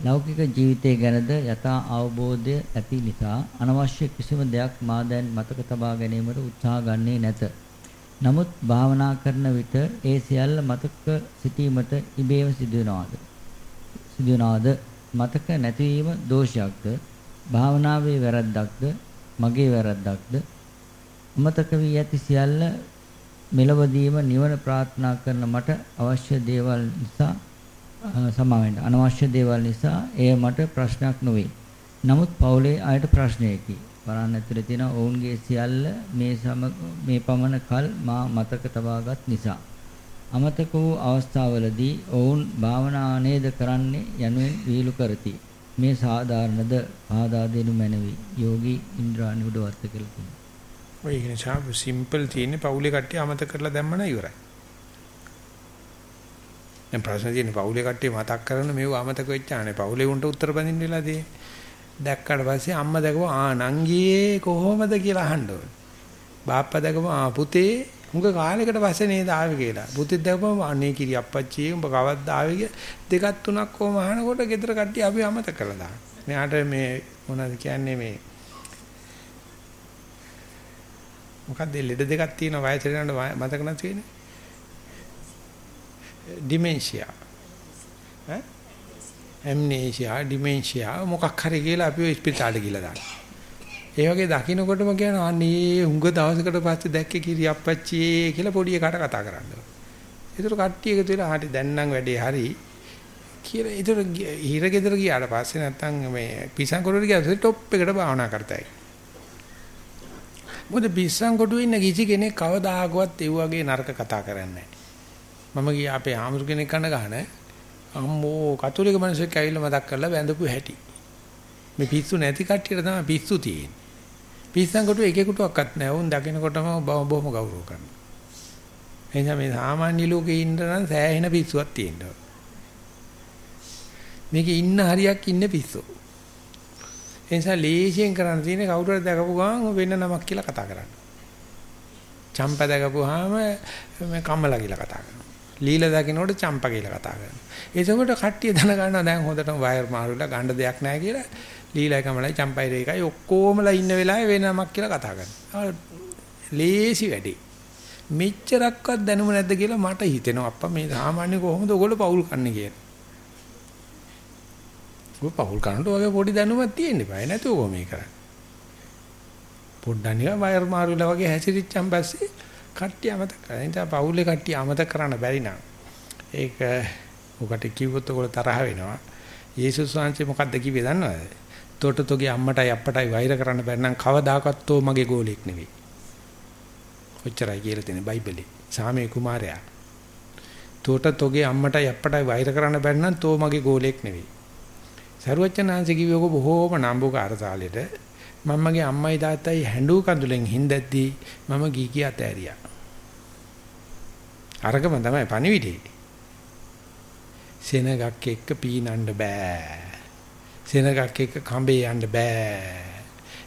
ලෞකික ජීවිතය ගැනද යථා අවබෝධය ඇති නිසා අනවශ්‍ය කිසිම දෙයක් මා දැන් මතක තබා ගැනීමට උත්සාහ ගන්නේ නැත. නමුත් භාවනා කරන විට ඒ සියල්ල මතක සිටීමට ඉබේම සිදුවෙනවාද? සිදුවනවාද? මතක නැතිවීම දෝෂයක්ද? භාවනාවේ වැරද්දක්ද මගේ වැරද්දක්ද අමතක වී ඇති සියල්ල මෙලවදීම නිවන ප්‍රාර්ථනා කරන මට අවශ්‍ය දේවල් නිසා සමාවෙන්න අනවශ්‍ය දේවල් නිසා එය මට ප්‍රශ්නයක් නොවේ. නමුත් පවුලේ අයට ප්‍රශ්නයකි. වරන් ඇතුලේ තියෙන ඔවුන්ගේ සියල්ල මේ සම මේ පමණ කල් මා මතක තබාගත් නිසා. අමතක වූ අවස්ථාවලදී ඔවුන් භාවනා නේද කරන්නේ යනුවෙන් වීලු කරති. මේ සාධාරණද පාදා දෙනු මැනවි. යෝගී ඉන්ද්‍රාණි උඩවත්ත කියලා කියනවා. ඔය නිසා සිම්පල් තියෙන්නේ පවුලේ කට්ටිය අමතක කරලා දැම්මම ඉවරයි. දැන් ප්‍රශ්න තියෙන්නේ පවුලේ කට්ටිය මතක් කරන මේව අමතක වෙච්චානේ. පවුලේ උන්ට උත්තර බඳින්න වෙලා තියෙන්නේ. දැක්කට පස්සේ අම්මා දැකපුවා ආ නංගියේ කොහොමද කියලා අහන්න ඕනේ. බාප්පා දැකපුවා ආ පුතේ මුග කාලයකට පස්සේ නේද ආවේ කියලා. පුතෙක් දැකපුවා අනේ කිරි අප්පච්චි උඹ කවද්ද ආවේ කියලා. දෙකක් තුනක් කොහම අහනකොට ගෙදර කට්ටිය අපි අමතක කරලා දාන. මෙයාට මේ මොනවද කියන්නේ මේ මොකක්ද ලෙඩ දෙකක් තියෙන වයසට යනකොට මතක නැති වෙන්නේ. ඩිමෙන්ෂියා. ඈ? ඇම්නේෂියා, ඩිමෙන්ෂියා මොකක් හරි කියලා අපි ඔය ස්පිරිතාලෙට ගිහලා දානවා. ඒ වගේ දකින්නකොටම කියනවා අනේ හුඟ දවසකට පස්සේ දැක්කේ කිරි අප්පච්චි කියලා පොඩි එකාට කතා කරනවා. ඒතර කට්ටිය එකතු වෙලා හරි දැන් නම් වැඩේ හරි කියලා ඒතර හිර ගෙදර ගියාට පස්සේ නැත්තම් මේ පිසන් කොටුවට ගියාට টොප් එකට භාවනා කරතයි. මොකද පිස්සන් කොටුවේ ඉන්න කිසි කෙනෙක් කවදාකවත් ඒ වගේ නරක කතා කරන්නේ මම ගියා අපේ ආමුරු කෙනෙක් කන ගහන අම්මෝ කතෝලික මිනිස්සෙක් ඇවිල්ලා මතක් කරලා වැඳපු හැටි. මේ පිස්සු නැති කට්ටියට තමයි පිස්සු තියෙන්නේ. පිස්සන් කොටුවේ එකෙකුටවත් නැහැ. උන් දකිනකොටම බොහොම ගෞරව කරනවා. එනිසා මේ සාමාන්‍ය ලෝකේ ඉන්න නම් සෑහෙන පිස්සුවක් තියෙනවා. මේකේ ඉන්න හරියක් ඉන්නේ පිස්සෝ. ඒ නිසා ලේසියෙන් කරන්න තියෙන්නේ කවුරු හරි දැකපු ගමන් වෙන නමක් කියලා කතා කරන්න. චම්පා දැකපුවාම මේ කම්මලා කියලා කතා කරනවා. ලීලා දකින්නකොට චම්පා කියලා කතා කරනවා. ඒසොකට කට්ටිය දන ගන්නවා දැන් හොඳටම වයර් මාරුලා ගන්න දෙයක් නැහැ කියලා. ලීලා කමලයි චම්පයි රේකයි ඔක්කොමලා ඉන්න වෙලාවේ වෙන නමක් කියලා කතා කරනවා. ලේසි වැඩේ. මෙච්චරක්වත් දැනුම නැද්ද කියලා මට හිතෙනවා අප්පා මේ සාමාන්‍ය කොහොමද ඔයගොල්ලෝ පවුල් කන්නේ කියලා. ඔය පහුල් කරනට වගේ පොඩි දැනුමක් තියෙන්න බෑ නැතුව කොහොම මේ කරන්නේ. පොඩ්ඩක් නිකන් වයර් මාරුලා වගේ හැසිරිච්චන් පස්සේ කට්ටිය අමතක කරනවා. ඉතින් පහුල්ේ කට්ටිය අමතක කරන්න බැරි නම් ඒක ඔකට කිව්වොත් ඔයගොල්ලෝ තරහ වෙනවා. යේසුස් වහන්සේ මොකද්ද කිව්වේ දන්නවද? තොටතෝගේ අම්මටයි අප්පටයි වෛර කරන්න බැරි නම් කවදාකවත් තෝ මගේ ගෝලෙක් නෙවෙයි. ඔච්චරයි කියලා තියෙන බයිබලේ. සාමේ කුමාරයා. තොටතෝගේ අම්මටයි අප්පටයි වෛර කරන්න බැරි නම් තෝ මගේ ගෝලෙක් නෙවෙයි. සරුවචනාංශ කිව්වේ ඔක බොහෝම නම්බුකාර තාලෙට මම්මගේ අම්මයි තාත්තයි හැඬු කඳුලෙන් හින්දැද්දී මම ගී කිය අතෑරියා. අරගම තමයි පණිවිඩේ. සෙනගක් එක්ක පීනන්න බෑ. සෙනගක් එක්ක කඹේ යන්න බෑ.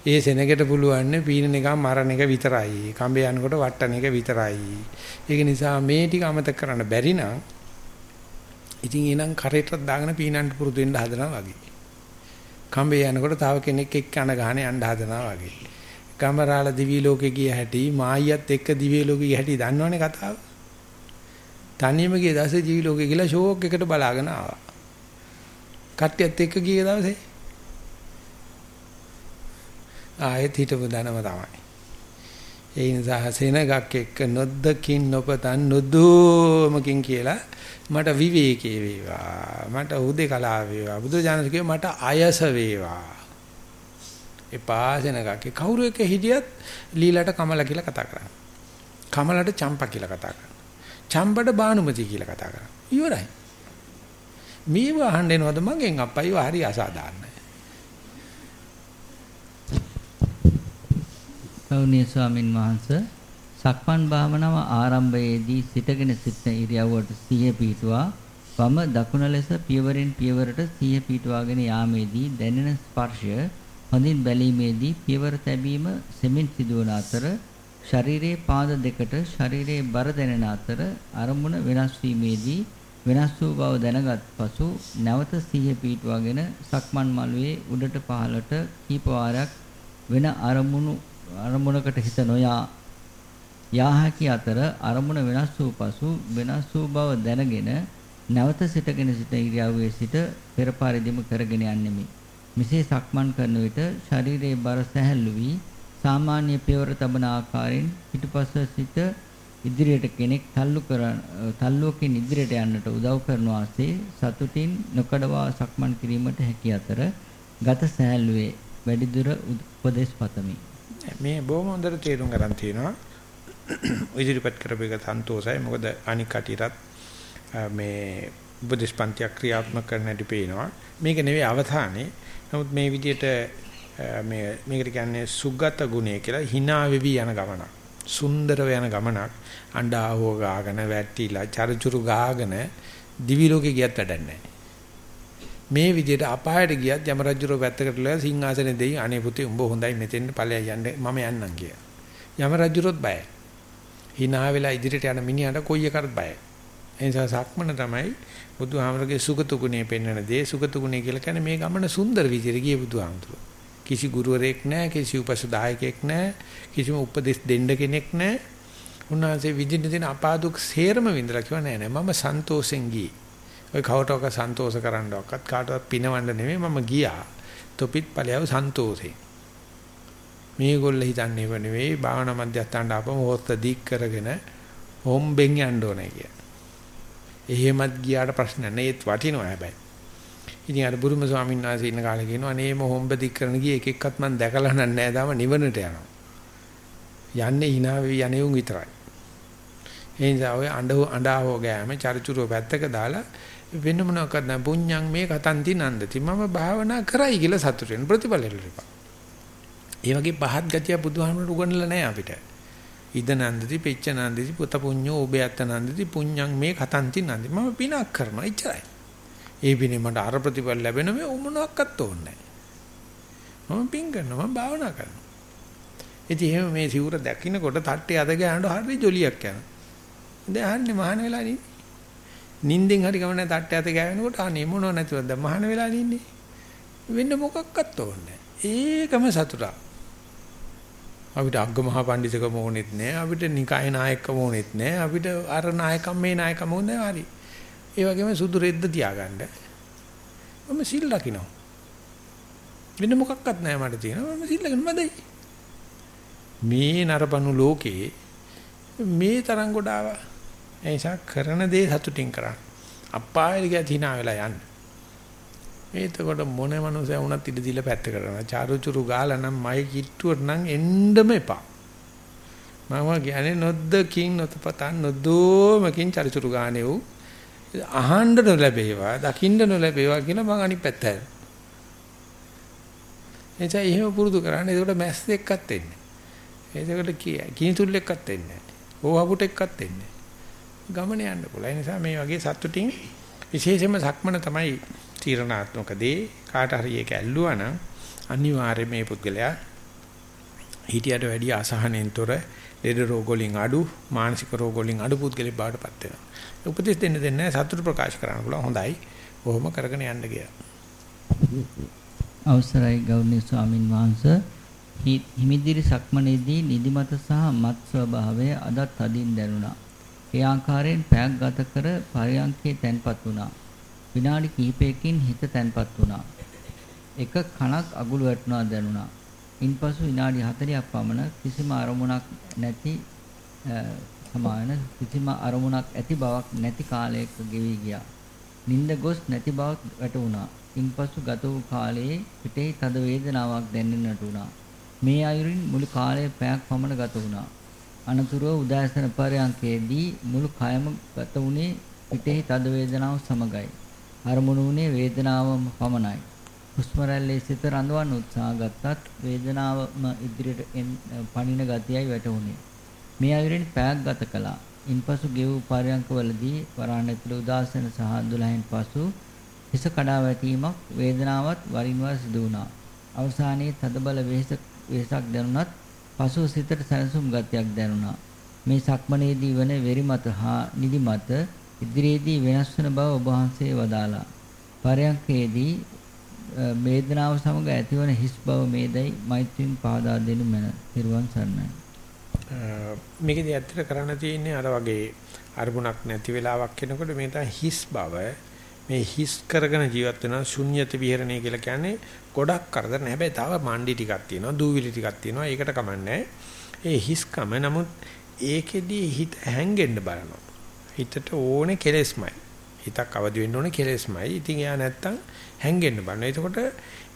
ඒ සෙනගට පුළුවන් පීනන එක මරණ එක විතරයි. කඹේ යනකොට වට්ටන එක විතරයි. ඒක නිසා මේ ටික අමතක කරන්න බැරි නම් ඉතින් එනං කරේටත් දාගෙන පීනන්න පුරුදු වෙන්න හදනවා වගේ. කඹේ යනකොට තව කෙනෙක් එක්ක අන ගහන යන්න හදනවා වගේ. ගමරාල දිවි ලෝකේ ගිය හැටි මායියත් එක්ක දිවි ලෝකේ ගිය හැටි දන්නවනේ කතාව. තනියම ගිය දවසේ දිවි ලෝකේ ගිහලා ෂෝක් එකට බලාගෙන ආවා. කට්ටියත් එක්ක ගිය දවසේ? ආයෙත් හිටපු දනම තමයි. ඒ නිසා සෙනගක් එක්ක නොද්දකින් නොපතන් නොදෝමකින් කියලා මට විවේකී වේවා. මට උදේකලා වේවා. බුදු දානසිකේ මට අයස වේවා. එපා සෙනගක්. කවුරු එක හිටියත් ලීලට කමල කියලා කතා කරා කමලට චම්පා කියලා කතා කරා චම්බඩ බානුමති කියලා කතා කරා. ඉවරයි. මේව අහන්න එනවද මගෙන්? අප්පා ඒව හරි අසාධාරණයි. ගෞණීය ස්වාමින් වහන්සේ සක්මන් භාවනාව ආරම්භයේදී සිටගෙන සිටින ඉරියව්වට සිහිය පිටුවා වම දකුණ ලෙස පියවරෙන් පියවරට සිහිය පිටුවාගෙන යාමේදී දැනෙන ස්පර්ශය හොඳින් බැලීමේදී පියවර තැබීම සෙමින් සිදුවන අතර ශරීරයේ පාද දෙකට ශරීරයේ බර දැනෙන අතර අරමුණ වෙනස් වීමේදී වෙනස් වූ බව දැනගත් පසු නැවත සිහිය පිටුවාගෙන සක්මන් මළුවේ උඩට පහළට කීප වාරයක් වෙන අරමුණු අරමුණකට හිත නොයා යාහකී අතර අරමුණ වෙනස් වූ පසු වෙනස් වූ බව දැනගෙන නැවත සිටගෙන සිට ඉරියව්වේ සිට පෙර පරිදිම කරගෙන යන්නෙමි. මෙසේ සක්මන් කරන විට ශරීරයේ බර සැහැල්ලු වී සාමාන්‍ය පියවර තබන ආකාරයෙන් පිටුපස සිට ඉදිරියට කෙනෙක් තල්ලු කරන තල්ලුවකින් ඉදිරියට යන්නට උදව් කරන වාසේ සතුටින් නොකඩවා සක්මන් කිරීමට හැකි අතර ගත සෑල්ලුවේ වැඩිදුර උපදේශ පතමි. මේ බොහොම හොඳට තේරුම් ගන්න තියෙනවා. ඉදිරිපත් කරපේක සන්තෝසයි. මොකද අනික් කටියටත් මේ උපදේශ පන්තිය ක්‍රියාත්මක කරන්න හැටි පේනවා. මේක නෙවෙයි අවධානයේ. නමුත් මේ විදිහට මේ මේකට කියන්නේ සුගත ගුණය කියලා hina වෙවි යන ගමනක්. සුන්දරව යන ගමනක්. අඬාවෝ ගාගෙන වැටිලා චරිචුරු ගාගෙන දිවි ලෝකේ ගියත් වැඩක් නැහැ. මේ විදිහට අපායට ගියත් යම රජුරෝ පැත්තකටලා සිංහාසනේ දෙයි අනේ පුතේ උඹ හොඳයි මෙතෙන් ඵලයන් යන්න මම යන්නම් කිය. යම රජුරොත් බයයි. hina වෙලා ඉදිරියට යන මිනිහට කොයි එකකට බයයි. ඒ නිසා සක්මන තමයි බුදුහාමරගේ සුගතුගුණේ පෙන්වන දේ සුගතුගුණේ කියලා කියන්නේ මේ ගමන සුන්දර විදිහට ගිය බුදුහාමතුරු. කිසි ගුරුවරයෙක් නැහැ කිසි උපසදායකයෙක් නැහැ කිසිම උපදෙස් දෙන්න කෙනෙක් නැහැ. උන්වහන්සේ විඳින්න දෙන අපාදුක් සේරම විඳලා කිව්වා නෑ නෑ මම සන්තෝෂෙන් ගියේ. ඔය කවටවක සන්තෝෂ කරන්නවක්වත් කාටවත් පිනවන්න නෙමෙයි මම ගියා. තොපිත් ඵලයව සන්තෝෂේ. මේගොල්ලෝ හිතන්නේ ව නෙවෙයි භාවනා මධ්‍යස්ථානට ආපම හොස්ත දීක් කරගෙන හොම්බෙන් යන්න ඕනේ කිය. එහෙමත් ගියාට ප්‍රශ්න නැහැ ඒත් වටිනවා හැබැයි. ඉතින් අර බුරුම ස්වාමීන් වහන්සේ ඉන්න කාලේ කියනවා අනේම හොම්බ දීක් කරන ගිය එක එක්කත් මම දැකලා නැහැ දාම නිවනට යනවා. යන්නේ hina වෙවි යන්නේ විතරයි. ඒ නිසා ඔය අඬ අඬාවෝ ගෑම චරිචුරුව පැත්තක දාලා වෙන මොනවාක්වත් නැ පුඤ්ඤං මේ කතන්ති නන්දති මම භාවනා කරයි කියලා සතුට වෙන ප්‍රතිඵල ලැබෙනවා. ඒ වගේ පහත් ගතිය බුදුහාමුදුරුවෝ උගන්වලා නැහැ අපිට. ඉද නන්දති පෙච්ච නන්දති පුත පුඤ්ඤෝ ඔබයත් නන්දති පුඤ්ඤං මේ කතන්ති නන්දති මම පිනක් කරනවා එච්චරයි. ඒ පිනේ මට අර ප්‍රතිඵල ලැබෙන මේ මොනවාක්වත් ඕනේ නැහැ. මම පින් කරනවා මම භාවනා කරනවා. ඉතින් එහෙම මේ සිවුර දකින්නකොට තට්ටේ අද ගෑනට හරි ජොලියක් යනවා. දැන් අහන්නේ මහාන වෙලා නේ. නිින්දෙන් හරි ගමන තට්ටේ අත ගෑවෙනකොට අනේ මොනව නැතුවද දැන් මහාන වෙලා ඉන්නේ. වෙන්න මොකක්වත් ඕනේ ඒකම සතුටක්. අපිට අග්ගමහා පඬිතුකම ඕනෙත් නෑ අපිට නිකාය නායකකම ඕනෙත් නෑ අපිට අර නායකම් මේ නායකම ඕනේ හරි. ඒ වගේම සුදු රෙද්ද තියාගන්න. මම සිල් ලකිනවා. වෙන මොකක්වත් නෑ මට තියෙනවා මම සිල් ලකින මදයි. මේ නරබනු ලෝකේ මේ තරම් ගොඩාව ඒ නිසා කරන දේ සතුටින් කරන්න. අපායට ගියා තිනා වෙලා යන්න. මේතකොට මොන මනුස්සයා වුණත් ඉඩ දීලා පැත්ත කරනවා. චාරුචුරු ගාලා නම් මයි කිට්ටුවට නම් එන්නම එපා. මම කියන්නේ නොද්දකින් නොතපතන් නොදෝමකින් චාරුචුරු ගානේ උ අහන්න නොලැබේවා, දකින්න නොලැබේවා කියලා මං අනිත් පැත්ත හැරෙනවා. එතැයි එහෙම පුරුදු කරන්න. ඒකට මැස් එක්කත් එන්නේ. ඒකට කිනිතුල්ලෙක්වත් එන්නේ නැහැ. ඕවපුට එක්කත් එන්නේ ගමන යන්න පුළුවන්. ඒ නිසා මේ වගේ සතුටින් විශේෂයෙන්ම සක්මන තමයි තීරණාත්මක දේ. කාට හරි ඒක ඇල්ලුවා නම් අනිවාර්යයෙන් මේ පුද්ගලයා හිටියට වැඩිය අසහනෙන්තර ලෙඩ රෝග වලින් අඩු මානසික රෝග වලින් අඩු පුද්ගලෙක් බවට පත් වෙනවා. උපදෙස් දෙන්න දෙන්නේ සතුට ප්‍රකාශ කරන්න පුළුවන් හොඳයි. කොහොම කරගෙන යන්න කියලා. අවසරයි ගෞරවනීය ස්වාමින් වහන්සේ හිමිදිරි සක්මනේදී නිදිමත සහ මත් ස්වභාවය අදත් අදින් දැනුණා. ඒ ආකාරයෙන් පැයක් ගත කර පරයන්කේ තැන්පත් වුණා. විනාඩි කිහිපයකින් හිත තැන්පත් වුණා. එක කණක් අගුළු වැටුණා දැනුණා. ඉන්පසු විනාඩි 40ක් පමණ කිසිම අරමුණක් නැති සමාන කිසිම අරමුණක් ඇති බවක් නැති කාලයක ගෙවි ගියා. නිින්ද ගොස් නැති බවක් වැටුණා. ඉන්පසු ගත වූ කාලයේ පිටේ තද වේදනාවක් දැනෙන්නට වුණා. මේ අයුරින් මුළු කාලය පැයක් පමණ ගත වුණා. අනතුරුව උදෑසන පරයන්කේදී මුළු කයම ගත වුණේ පිටෙහි තද වේදනාව සමගයි. අරමුණු වුණේ වේදනාවම පමණයි. හුස්ම රැල්ලේ සිත රඳවන්න උත්සාහ ගත්තත් වේදනාවම ඉදිරියට පණින ගතියයි වැටහුණේ. මේ අයුරින් පැයක් ගත කළා. ඉන්පසු ගෙවූ පරයන්කවලදී වරාණ ඇතුළේ උදාසන සහ 12න් පසු හිස කඩා වැටීමක් වේදනාවක් වරින් වර සිදු වුණා. අවසානයේ තදබල වෙහසක් වෙහසක් දැනුණත් පසුව සිතට සැනසුම් ගතියක් දැනුණා. මේ සක්මනේදී වන වෙරිමත හා නිදිමත ඉදිරියේදී වෙනස් වන බව ඔබ වහන්සේ වදාලා. පරයන්කේදී වේදනාව සමග ඇතිවන හිස් බව මේදයි මෛත්‍රියෙන් පහදා දෙනු මැන. ත්‍රිවන් සරණයි. මේකදී ඇත්තට කරන්න තියෙන්නේ අර වගේ අරමුණක් නැති වෙලාවක් එනකොට මේ තමයි හිස් බව මේ හිස් කරගෙන ජීවත් වෙන ශුන්්‍යත විහරණය කියලා කියන්නේ ගොඩක් කරදර නැහැ. හැබැයි තව මණ්ඩි ටිකක් තියෙනවා, දූවිලි ටිකක් තියෙනවා. ඒකට කමන්නේ ඒ හිස්කම නමුත් ඒකෙදි හිත හැංගෙන්න බලනවා. හිතට ඕනේ කෙලෙස්මයි. හිතක් අවදි වෙන්න ඕනේ කෙලෙස්මයි. ඉතින් එයා නැත්තම් හැංගෙන්න බලනවා. එතකොට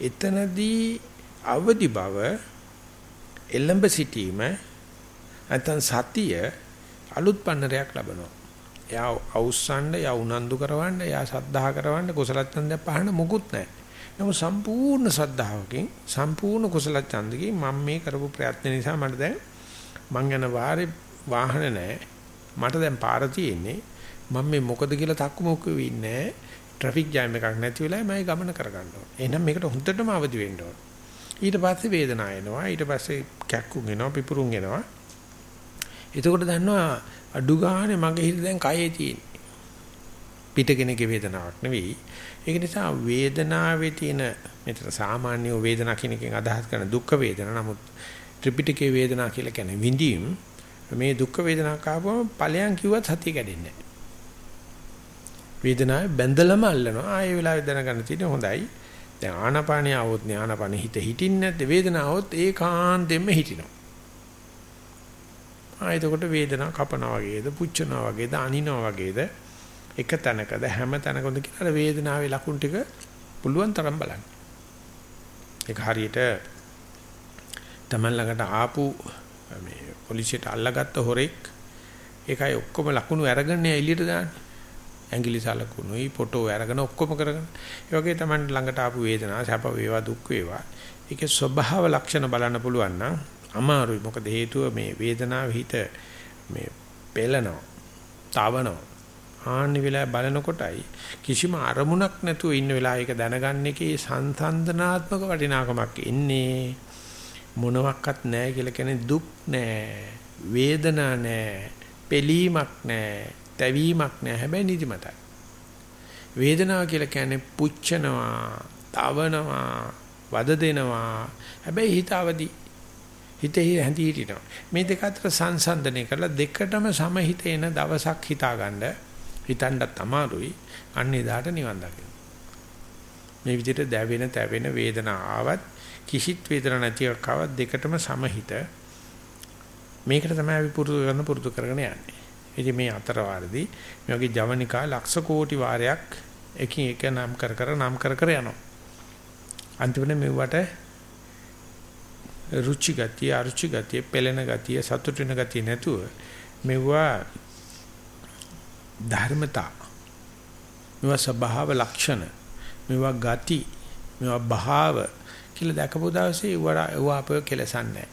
එතනදී අවදි බව එළඹ සිටීම නැත්තම් සතිය අලුත් පන්නරයක් ලබනවා. එයා අවුස්සන්න, එයා උනන්දු කරවන්න, එයා සද්ධා කරවන්න, කුසල ඡන්දයක් පහන්න මොකුත් නැහැ. නමුත් සම්පූර්ණ සද්ධාවකින්, සම්පූර්ණ කුසල ඡන්දකින් මම මේ කරපු ප්‍රයත්න නිසා මට දැන් මං යන වාරේ වාහන නැහැ. මට දැන් පාර තියෙන්නේ. මම මේ මොකද කියලා තක්කු මොකු වෙන්නේ ට්‍රැෆික් ජෑම් එකක් නැති වෙලාවයි මම ගමන කරගන්න ඕන. එහෙනම් මේකට හොඳටම අවදි වෙන්න ඕන. ඊට පස්සේ වේදනාව එනවා. ඊට පස්සේ කැක්කුම් එනවා, පිපුරුම් එනවා. එතකොට දන්නවා අඩු ගානේ මගේ හිත දැන් කයේ තියෙන. පිටකෙනගේ වේදනාවක් නෙවෙයි. ඒක නිසා වේදනාවේ තියෙන මෙතන සාමාන්‍ය වේදනා කියන එකෙන් අදහස් කරන දුක් වේදනා. නමුත් ත්‍රිපිටකයේ වේදනා කියලා කියන්නේ විඳීම්. මේ දුක් වේදනාවක් ආවම ඵලයන් කිව්වත් සතිය කැඩෙන්නේ නැහැ. වේදනාවේ බැඳලම අල්ලනවා. ආයෙ වෙලාවෙ දැනගන්න තියෙන හොඳයි. දැන් ආනාපානිය આવොත් ඥානපණ හිත හිටින්නේ නැද්ද? වේදනාවත් ඒකාන්තයෙන්ම හිටිනවා. ආ එතකොට වේදනාව කපනවා වගේද, පුච්චනවා වගේද, අනිනවා වගේද එක තැනකද හැම තැනකද කියලා වේදනාවේ ලකුණු ටික පුළුවන් තරම් බලන්න. ඒක හරියට තමන් ළඟට ආපු මේ පොලිසියට අල්ලගත්ත හොරෙක් ඒකයි ඔක්කොම ලකුණු අරගෙන එළියට දාන්නේ. ඇඟිලි සලකුණුයි ෆොටෝ අරගෙන ඔක්කොම කරගෙන. ඒ වගේ තමන් ළඟට ආපු වේදනාව සැප වේවා දුක් වේවා. ඒකේ ස්වභාව ලක්ෂණ බලන්න පුළුවන් නම් අමාරුයි. මොකද හේතුව මේ වේදනාව හිත මේ පෙළනවා. තවනවා. ආන්නි වෙලාව බලනකොටයි කිසිම අරමුණක් නැතුව ඉන්න වෙලාව ඒක දැනගන්න එකේ සංසන්දනාත්මක වටිනාකමක් ඉන්නේ මොනවත් නැහැ කියලා කියන්නේ දුක් නැහැ වේදනා නැහැ පෙලීමක් නැහැ තැවීමක් නැහැ හැබැයි නිදිමතයි වේදනාව කියලා කියන්නේ පුච්චනවා තවනවා වද දෙනවා හැබැයි හිත අවදි හිතේ හැඳි හිටිනවා මේ දෙක අතර සංසන්දනය කරලා දෙකටම සමහිත එන දවසක් හිතාගන්න හිතන්නත් අමාරුයි අන්නේ දාට නිවන් දකින්න මේ විදිහට දැවෙන තැවෙන වේදනාව ආවත් කිසිත් වේදන නැති එකක් ආවත් දෙකටම සමහිත මේකට තමයි අපි පුරුදු කරන පුරුදු කරගෙන යන්නේ. ඉතින් මේ අතර වාරදී මේ වගේ ජවනිකා ලක්ෂ කෝටි වාරයක් එකින් එක නම් කර කර නම් කර කර යනවා. අන්තිමට මෙවට රුචි ගතිය, අරුචි ගතිය, පෙළෙන ගතිය, සතුට වෙන ගතිය නැතුව මෙවුවා ධර්මතා මේවා ස්වභාව ලක්ෂණ මේවා ගති මේවා භාව කියලා දැකපු දවසේ ඒවා අපව කෙලසන්නේ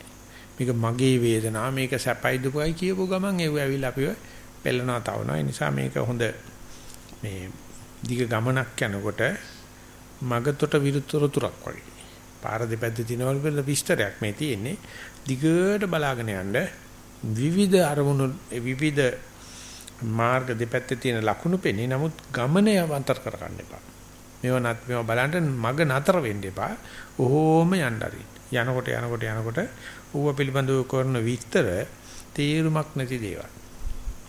මේක මගේ වේදනාව මේක සැපයි දුකයි කියපු ගමන් ඒව ඇවිල්ලා අපිව පෙළනවා තවනවා. ඒ නිසා මේක හොඳ මේ දිග ගමනක් යනකොට මගතොට විරුතරතුරක් වගේ. පාර දෙපැත්තේ තියෙනවල වල විස්තරයක් මේ තියෙන්නේ දිගට බලාගෙන යන්න විවිධ අරමුණු විවිධ මාර්ග දෙපැත්තේ තියෙන ලකුණු පෙනේ නමුත් ගමන යවන්තර කරගන්න එපා මේව නත් මේව බලන්න මග නතර වෙන්න එපා. ඔහොම යන්න හරි. යනකොට යනකොට යනකොට ඌව පිළිබඳව කරන විස්තර තේරුමක් නැති දේවල්.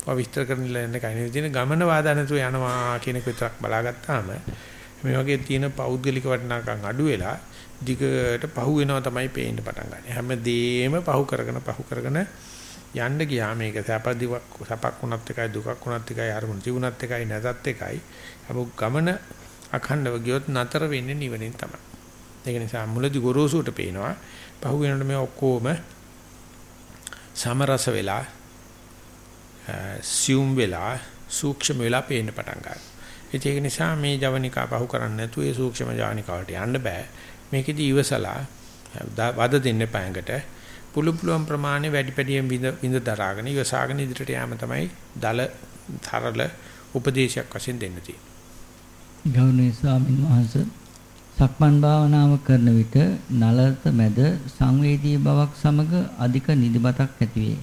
ඔය විස්තර කරන්න යන කයින් විදින ගමන වාදා නැතුව යනවා කියන එක විතරක් බලාගත්තාම මේ වගේ තියෙන පෞද්ගලික වටිනාකම් අඩු වෙලා දිගට පහු වෙනවා තමයි පේන්න පටන් ගන්න. හැමදේම පහු කරගෙන පහු කරගෙන යන්න ගියා මේක සැපදිවක් සැපක් වුණත් එකයි දුකක් වුණත් එකයි අරමුණ තිබුණත් එකයි නැතත් එකයි. අපු ගමන අඛණ්ඩව ගියොත් නතර වෙන්නේ නිවනින් තමයි. ඒක නිසා මුලදි ගොරෝසුට පේනවා. පහු වෙනකොට මේ ඔක්කොම සමරස වෙලා සියුම් වෙලා සූක්ෂම වෙලා පේන්න පටන් ගන්නවා. ඒක නිසා මේ ජවනිකා පහු කරන්නේ නැතුව ඒ සූක්ෂම ජවනිකාවට යන්න බෑ. මේකෙදි ඉවසලා වද දෙන්න පෑඟට පුළු පුළුවන් ප්‍රමාණය වැඩි පැඩියෙන් විඳ විඳ දරාගෙන ඉවසාගෙන ඉදිරියට යෑම තමයි දල තරල උපදේශයක් වශයෙන් දෙන්න තියෙන්නේ. ගෞරවනීය ස්වාමීන් වහන්සේ සක්මන් භාවනාව කරන විට නලත මැද සංවේදී බවක් සමග අධික නිදිමතක් ඇති වේ.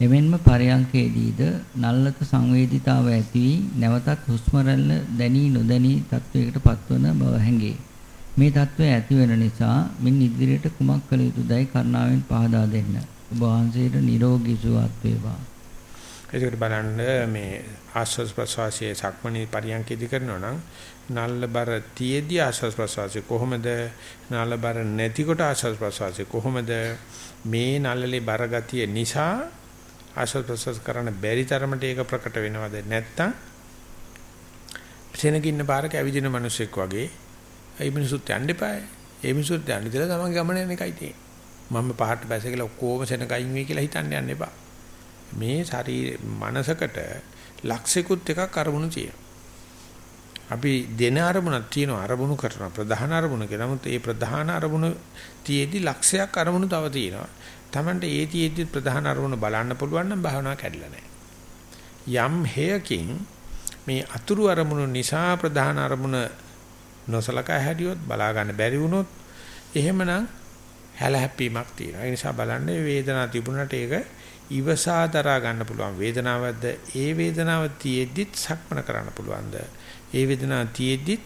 එමෙන්ම පරයන්කේදීද නල්ලත සංවේදීතාව ඇති වී නැවතත් හුස්ම රැල්ල දැනී නොදැනී තත්වයකට පත්වන බව හැඟේ. මේ తත්වය ඇති වෙන නිසා මින් ඉදිරියට කුමක් කළ යුතුදයි කරුණාවෙන් පහදා දෙන්න. ඔබ වහන්සේට නිරෝගී සුවපත් වේවා. ඒකට බලන්න මේ ආස්වාස් ප්‍රසවාසයේ සක්මණේ පරියන්කේදී කරනවා නම් නල්ලබර තියේදී ආස්වාස් ප්‍රසවාසයේ කොහොමද නල්ලබර නැතිකොට ආස්වාස් ප්‍රසවාසයේ කොහොමද මේ නල්ලලේ බර ගතිය නිසා ආශ්වාස ප්‍රශ්වාස කරන්න බැරි තරමට ඒක ප්‍රකට වෙනවද නැත්තම් සෙනගින්න පාරක ඇවිදින මිනිස්සෙක් වගේ ඒ මිනිසුත් යන්න එපායි. ඒ මිනිසුත් යන්න ඉතලා තමන් ගමන යන එකයි තියෙන්නේ. මම පහට බැස කියලා ඔක්කොම සෙනගයින් වෙයි කියලා හිතන්න යන්න එපා. මේ ශරීර මනසකට ලක්ෂිකුත් එකක් අරමුණු තියෙනවා. අපි දෙන අරමුණක් තියෙනවා අරමුණු කරන ප්‍රධාන අරමුණ කියලා. නමුත් ඒ ප්‍රධාන අරමුණ තියේදී ලක්ෂයක් අරමුණු තව තියෙනවා. Tamante ඒ තියේදී ප්‍රධාන අරමුණ බලන්න පුළුවන් නම් භාවනාව කැඩලා නැහැ. යම් හේයකින් මේ අතුරු අරමුණු නිසා ප්‍රධාන අරමුණ නොසලකා හැදියොත් බලා ගන්න බැරි වුණොත් එහෙමනම් හැලහැප්පීමක් තියෙනවා. ඒ නිසා බලන්න වේදනාව තිබුණාට ඒක ඉවසා දරා ගන්න පුළුවන් වේදනාවක්ද ඒ වේදනාව තියෙද්දිත් සක්මන කරන්න පුළුවන්ද ඒ වේදනාව තියෙද්දිත්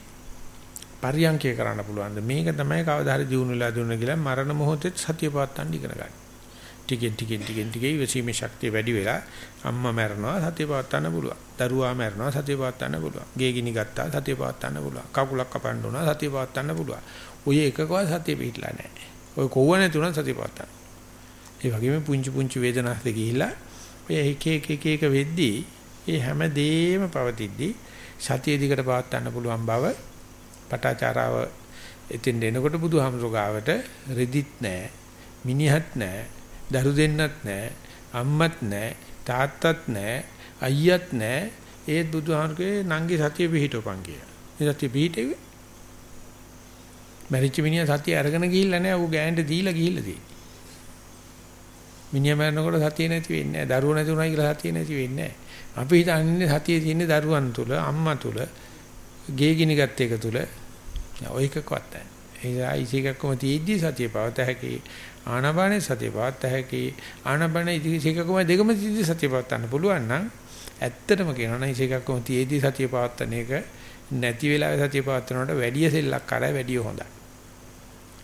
පරියන්කය කරන්න පුළුවන්ද මේක තමයි කවදා හරි දිනු වෙලා දුන්න කියලා මරණ මොහොතේ සතිය පවත්තන්න ඉගෙන ගන්න. ටිකෙන් ටිකෙන් ටිකෙන් ටිකේ ඉවසීමේ ශක්තිය වැඩි වෙලා අම්මා මැරෙනවා සතිය පවත්තන්න පුළුවන්. දරුවා මැරෙනවා සතිය පවත්තන්න පුළුවන්. ගේ ගිනි ගත්තා සතිය පවත්තන්න පුළුවන්. කකුලක් කපන්න උනා සතිය පවත්තන්න පුළුවන්. ඔය එකකවත් සතිය පිටලා නැහැ. ඔය කොව්ව නැතුණා සතිය පවත්තන්න. ඒ වගේම පුංචි පුංචි වේදනාස්ද ගිහිලා ඔය එක එක එක එක වෙද්දී ඒ හැම දෙෙම පවතිද්දී සතිය දිකට පවත්වන්න පුළුවන් බව පටාචාරාව එතින් එනකොට බුදුහාමුදුර ගාවට රෙදිත් නැහැ මිනිහත් නැහැ දරු දෙන්නත් නැහැ අම්මත් නැහැ තාත්තත් නැහැ අයියත් නැහැ ඒත් බුදුහාමුදුරේ නංගි සතිය පිහිටවපන් කියලා. මේ සතිය පිහිටෙවි. මරිච්ච මිනිහා සතිය අරගෙන ගිහිල්ලා නැහැ. ඌ ගෑනට දීලා ගිහිල්ලා තියෙන්නේ. මිනිහා මරනකොට සතිය නැති වෙන්නේ නැහැ. දරුවෝ නැති උනායි කියලා සතිය නැති වෙන්නේ නැහැ. අපි හිතන්නේ සතිය තියෙන්නේ දරුවන් තුල, අම්මා තුල, ගේ ගිනි ගත්ත එක තුල. ඔය එකකවත් නැහැ. ඒ ඉසිකක්කම තියෙද්දි සතිය පවත හැකි. ආනාපානේ සතිය පවත හැකි. ආනාපාන ඉසිකක්කම දෙකම තියෙද්දි සතිය පවත්වන්න පුළුවන් නම් ඇත්තටම කියනවා නම් ඉසිකක්කම තියෙද්දි සතිය පවත්වන එක නැති වෙලාවේ සතිය පවත්වනකොට වැඩි සෙල්ලක් කරා වැඩි හොඳයි.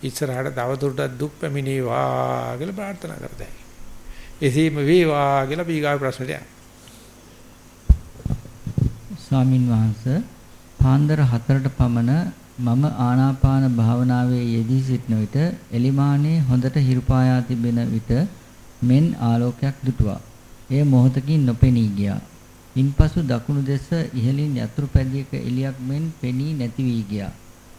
ඉස්සරහට තව දුරටත් දුක් පැමිණේවා කියලා ප්‍රාර්ථනා කරතයි. එසේම වේවා කියලා පීගාව ප්‍රශ්නට යන්න. ස්වාමින් වහන්සේ පාන්දර 4ට පමණ මම ආනාපාන භාවනාවේ යෙදී සිටන විට එලිමානේ හොඳට හිරුපායා තිබෙන විට මෙන් ආලෝකයක් දුටුවා. එය මොහොතකින් නොපෙනී ගියා. ඉන්පසු දකුණු දෙස ඉහළින් යතුරු පැදියක එලියක් මෙන් පෙනී නැති වී ගියා.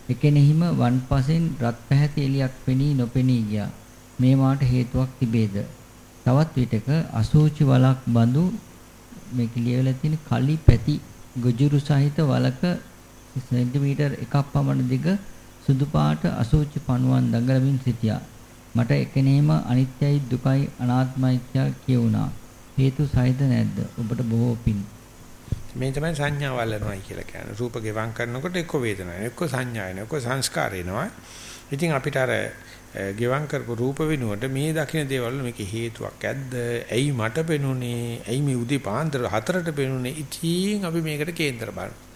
එකෙනෙහිම වන්පසෙන් රත් පැහැති එලියක් පෙනී නොපෙනී ගියා. මේ මාට හේතුවක් තිබේද? තවත් විටක අසෝචි වලක් බඳු මේක ලියවිලා තියෙන කලි පැති ගොජුරු සහිත වලක සෙන්ටිමීටර් එකක් පමණ දිග සුදු පාට අසෝචි පණුවන් දඟලමින් සිටියා. මට එකනේම අනිත්‍යයි දුකයි අනාත්මයි කියුණා. හේතු සහිත නැද්ද? ඔබට බොහෝ පිං. මේ තමයි සංඥා වලනවායි කියලා කියන්නේ. රූප ගෙවම් කරනකොට එක්ක වේදනාවක්, එක්ක සංඥාවක්, එක්ක සංස්කාර එනවා. ඉතින් අපිට අර ගෙවම් කරපු රූප වෙනුවට මේ දකින්න දේවල් මේකේ හේතුවක් ඇද්ද? ඇයි මට පෙනුනේ? ඇයි මේ උදේ පාන්දර 4ට පෙනුනේ? ඉතින් අපි මේකට කේන්දර බලනවා.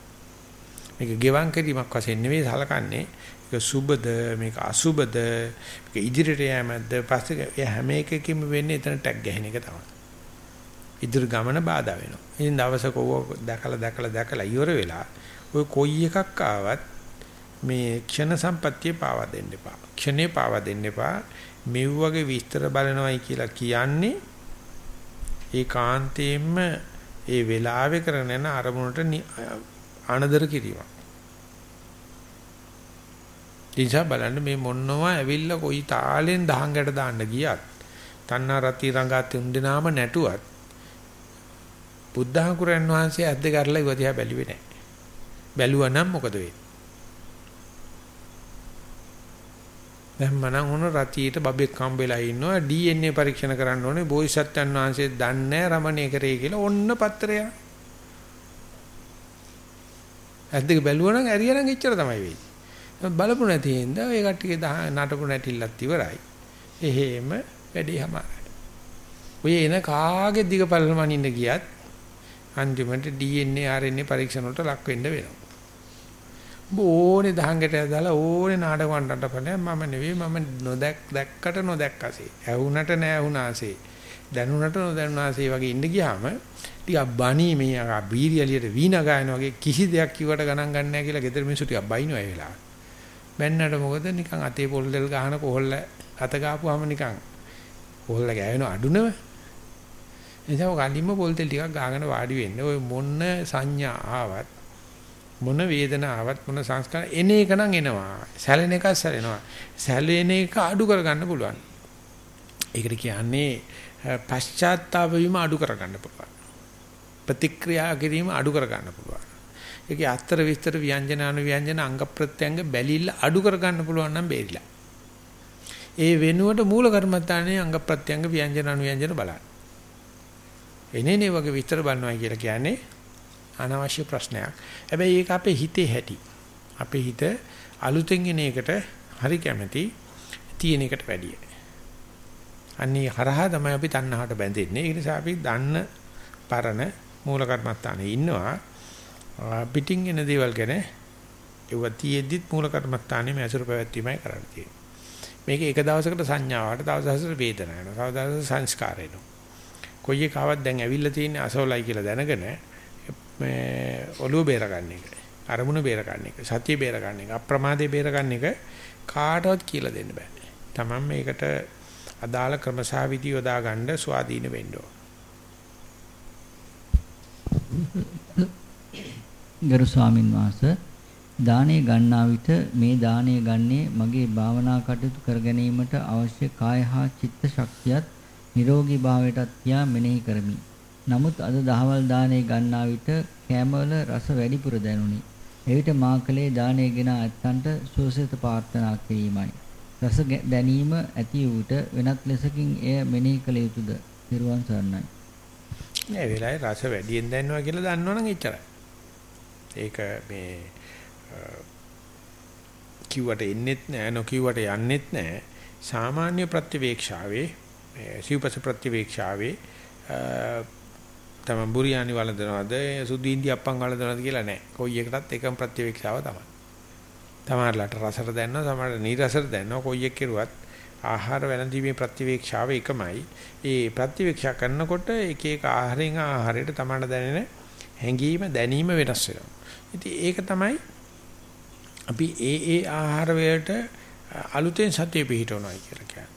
මේක ගෙවම් කිරීමක් වශයෙන් නෙවෙයි සලකන්නේ. මේක සුබද, මේක අසුබද, මේක ඉදිරියට යෑමද, පස්සේ හැම එකකින්ම වෙන්නේ එතන ටැග් ගැහෙන එක තමයි. ඉදිරි ගමන බාධා වෙනවා. ඉතින් දවසක ඕව දැකලා දැකලා දැකලා ඉවර වෙලා ඔය කොයි එකක් ආවත් මේ ක්ෂණ සම්පත්තිය පාවා දෙන්න එපා. ක්ෂණේ පාවා දෙන්න එපා. මෙව් වගේ විස්තර බලනවයි කියලා කියන්නේ ඒකාන්තයෙන්ම ඒ වෙලාවේ කරන යන අරමුණට අනදර කිරීමක්. දිසා බලන්න මේ මොනවා ඇවිල්ලා කොයි තාලෙන් දහංගට දාන්න ගියත් තණ්හා රති රංගා තුන් දෙනාම නැටුවත් බුද්ධහකුරන් වහන්සේ ඇද්ද කරලා ඉවතියා බැලුවේ නැහැ. බැලුවා නම් මොකද වෙන්නේ? දැම්මනම් උන රතියට බබෙක් හම්බෙලා ඉන්නවා DNA පරීක්ෂණ කරන්න ඕනේ බෝසත්යන් වහන්සේ දන්නේ රමණේ කරේ කියලා ඔන්න පත්‍රය. ඇද්දක බැලුවනම් ඇරියනම් එච්චර තමයි වෙයි. බලපු නැති හින්දා ඒ කට්ටියගේ නටපු නැටිල්ලත් ඉවරයි. එහෙම වැඩේ හැමාරයි. ඔය එන කාගේ දිග පළමනින්න ගියත් අන්තිමට DNA RNA පරීක්ෂණ වලට ලක් වෙන්න වෙනවා. ඕනේ දහංගට දාලා ඕනේ නාටක වණ්ඩට පලයන් මම නෙවෙයි මම නොදැක් දැක්කට නොදැක්කසේ. ඇහුණට නෑහුණාසේ. දැනුණට නොදැනුණාසේ වගේ ඉන්න ගියාම ටිකක් බණී මේ අර බීරියලියට වීණා ගායන වගේ කිසි දෙයක් කිව්වට ගණන් ගන්න නැහැ කියලා ගෙදර මිනිස්සු ටිකක් බයිනවා ඒ වෙලාවට. බැන්නට මොකද නිකන් අතේ පොල් දෙල් ගහන කොහොල්ල අත ගාපුවාම නිකන් කොහොල්ල ගෑවෙන අඩුනව. එතකොට කලින්ම පොල් තෙල් ටිකක් ගාගෙන වාඩි වෙන්න. ඔය මොන සංඥා ආවත් මොන වේදනාවක් මොන සංස්කාර එන එක නම් එනවා. සැලෙන එක සැලෙනවා. සැලෙන එක අඩු කරගන්න පුළුවන්. ඒකට කියන්නේ පශ්චාත්තාප වීම අඩු කරගන්න පුළුවන්. ප්‍රතික්‍රියා කිරීම අඩු කරගන්න පුළුවන්. ඒකේ අතර විස්තර ව්‍යංජන අනු ව්‍යංජන අංග ප්‍රත්‍යංග බැලිල්ල අඩු කරගන්න පුළුවන් නම් බේරිලා. ඒ වෙනුවට මූල කර්මත්තානේ අංග ප්‍රත්‍යංග ව්‍යංජන අනු ව්‍යංජන බලන්න. එනේනේ වගේ විස්තර බලනවා කියලා කියන්නේ අනවශ්‍ය ප්‍රශ්නයක්. හැබැයි ඒක අපේ හිතේ හැටි. අපේ හිත අලුතෙන් එන එකට හරි කැමැති තියෙන එකට වැඩිය. අන්නේ හරහා තමයි අපි තණ්හාවට බැඳෙන්නේ. ඒ නිසා අපි දන්න පරණ මූල කර්මස්ථානේ ඉන්නවා. පිටින් එන දේවල් ගැන ඒව තියෙද්දිත් මූල කර්මස්ථානේ මේසුරු පැවැත්වීමයි කරන්න තියෙන්නේ. මේක එක දවසකට සංඥාවට, දවසකට වේදනාවට, තව දවසකට සංස්කාරයට. කොයි එකාවත් දැන් ඇවිල්ලා තියෙන්නේ අසෝලයි කියලා දැනගෙන මේ ඔළුව බේරගන්න එක. අරමුණ බේරගන්න එක. සතිය බේරගන්න එක. අප්‍රමාදේ බේරගන්න එක කාටවත් කියලා දෙන්න බෑ. Taman මේකට අදාළ ක්‍රමසාවිදි යොදා ගන්න ස්වාධීන වෙන්න ඕන. ගරු ස්වාමින් වහන්සේ දානේ ගන්නා විට මේ දානේ ගන්නේ මගේ භාවනා කටයුතු කර ගැනීමට අවශ්‍ය කාය හා චිත්ත ශක්තියත් නිරෝගී භාවයටත් කියා මෙනෙහි කරමි. නමුත් අද දහවල් දානේ ගන්නා විට කැමවල රස වැඩිපුර දැනුනි. එවිට මා කලේ දානේ ගෙන ඇත්තන්ට සුවසෙත ප්‍රාර්ථනා කිරීමයි. රස දැනීම ඇති වූට වෙනත් ලෙසකින් එය මෙනෙහි කළ යුතුයද? පිරුවන් සරණයි. මේ වෙලාවේ රස වැඩියෙන් දැනනවා කියලා දන්නවනම් එච්චරයි. ඒක මේ කිව්වට එන්නෙත් නෑ නොකියුවට යන්නෙත් නෑ. සාමාන්‍ය ප්‍රතිවේක්ෂාවේ සිව්පස ප්‍රතිවේක්ෂාවේ තමයි බුරියානි වළඳනවද සුදු ඉන්දි අප්පන් වළඳනවද කියලා නෑ. කොයි එකටත් එකම ප්‍රතිවේක්ෂාව තමයි. තමයිලට රසට දැනනවා තමයිලට නීරසට දැනනවා කොයි එක කෙරුවත් ආහාර වැළඳීමේ ප්‍රතිවේක්ෂාව එකමයි. ඒ ප්‍රතිවේක්ෂා කරනකොට එක එක ආහාරයෙන් ආහාරයට තමයිට දැනෙන හැඟීම දැනීම වෙනස් වෙනවා. ඉතින් ඒක තමයි අපි ඒ ඒ ආහාර වලට අලුතෙන් සතිය පිහිටවනවා කියලා කියන්නේ.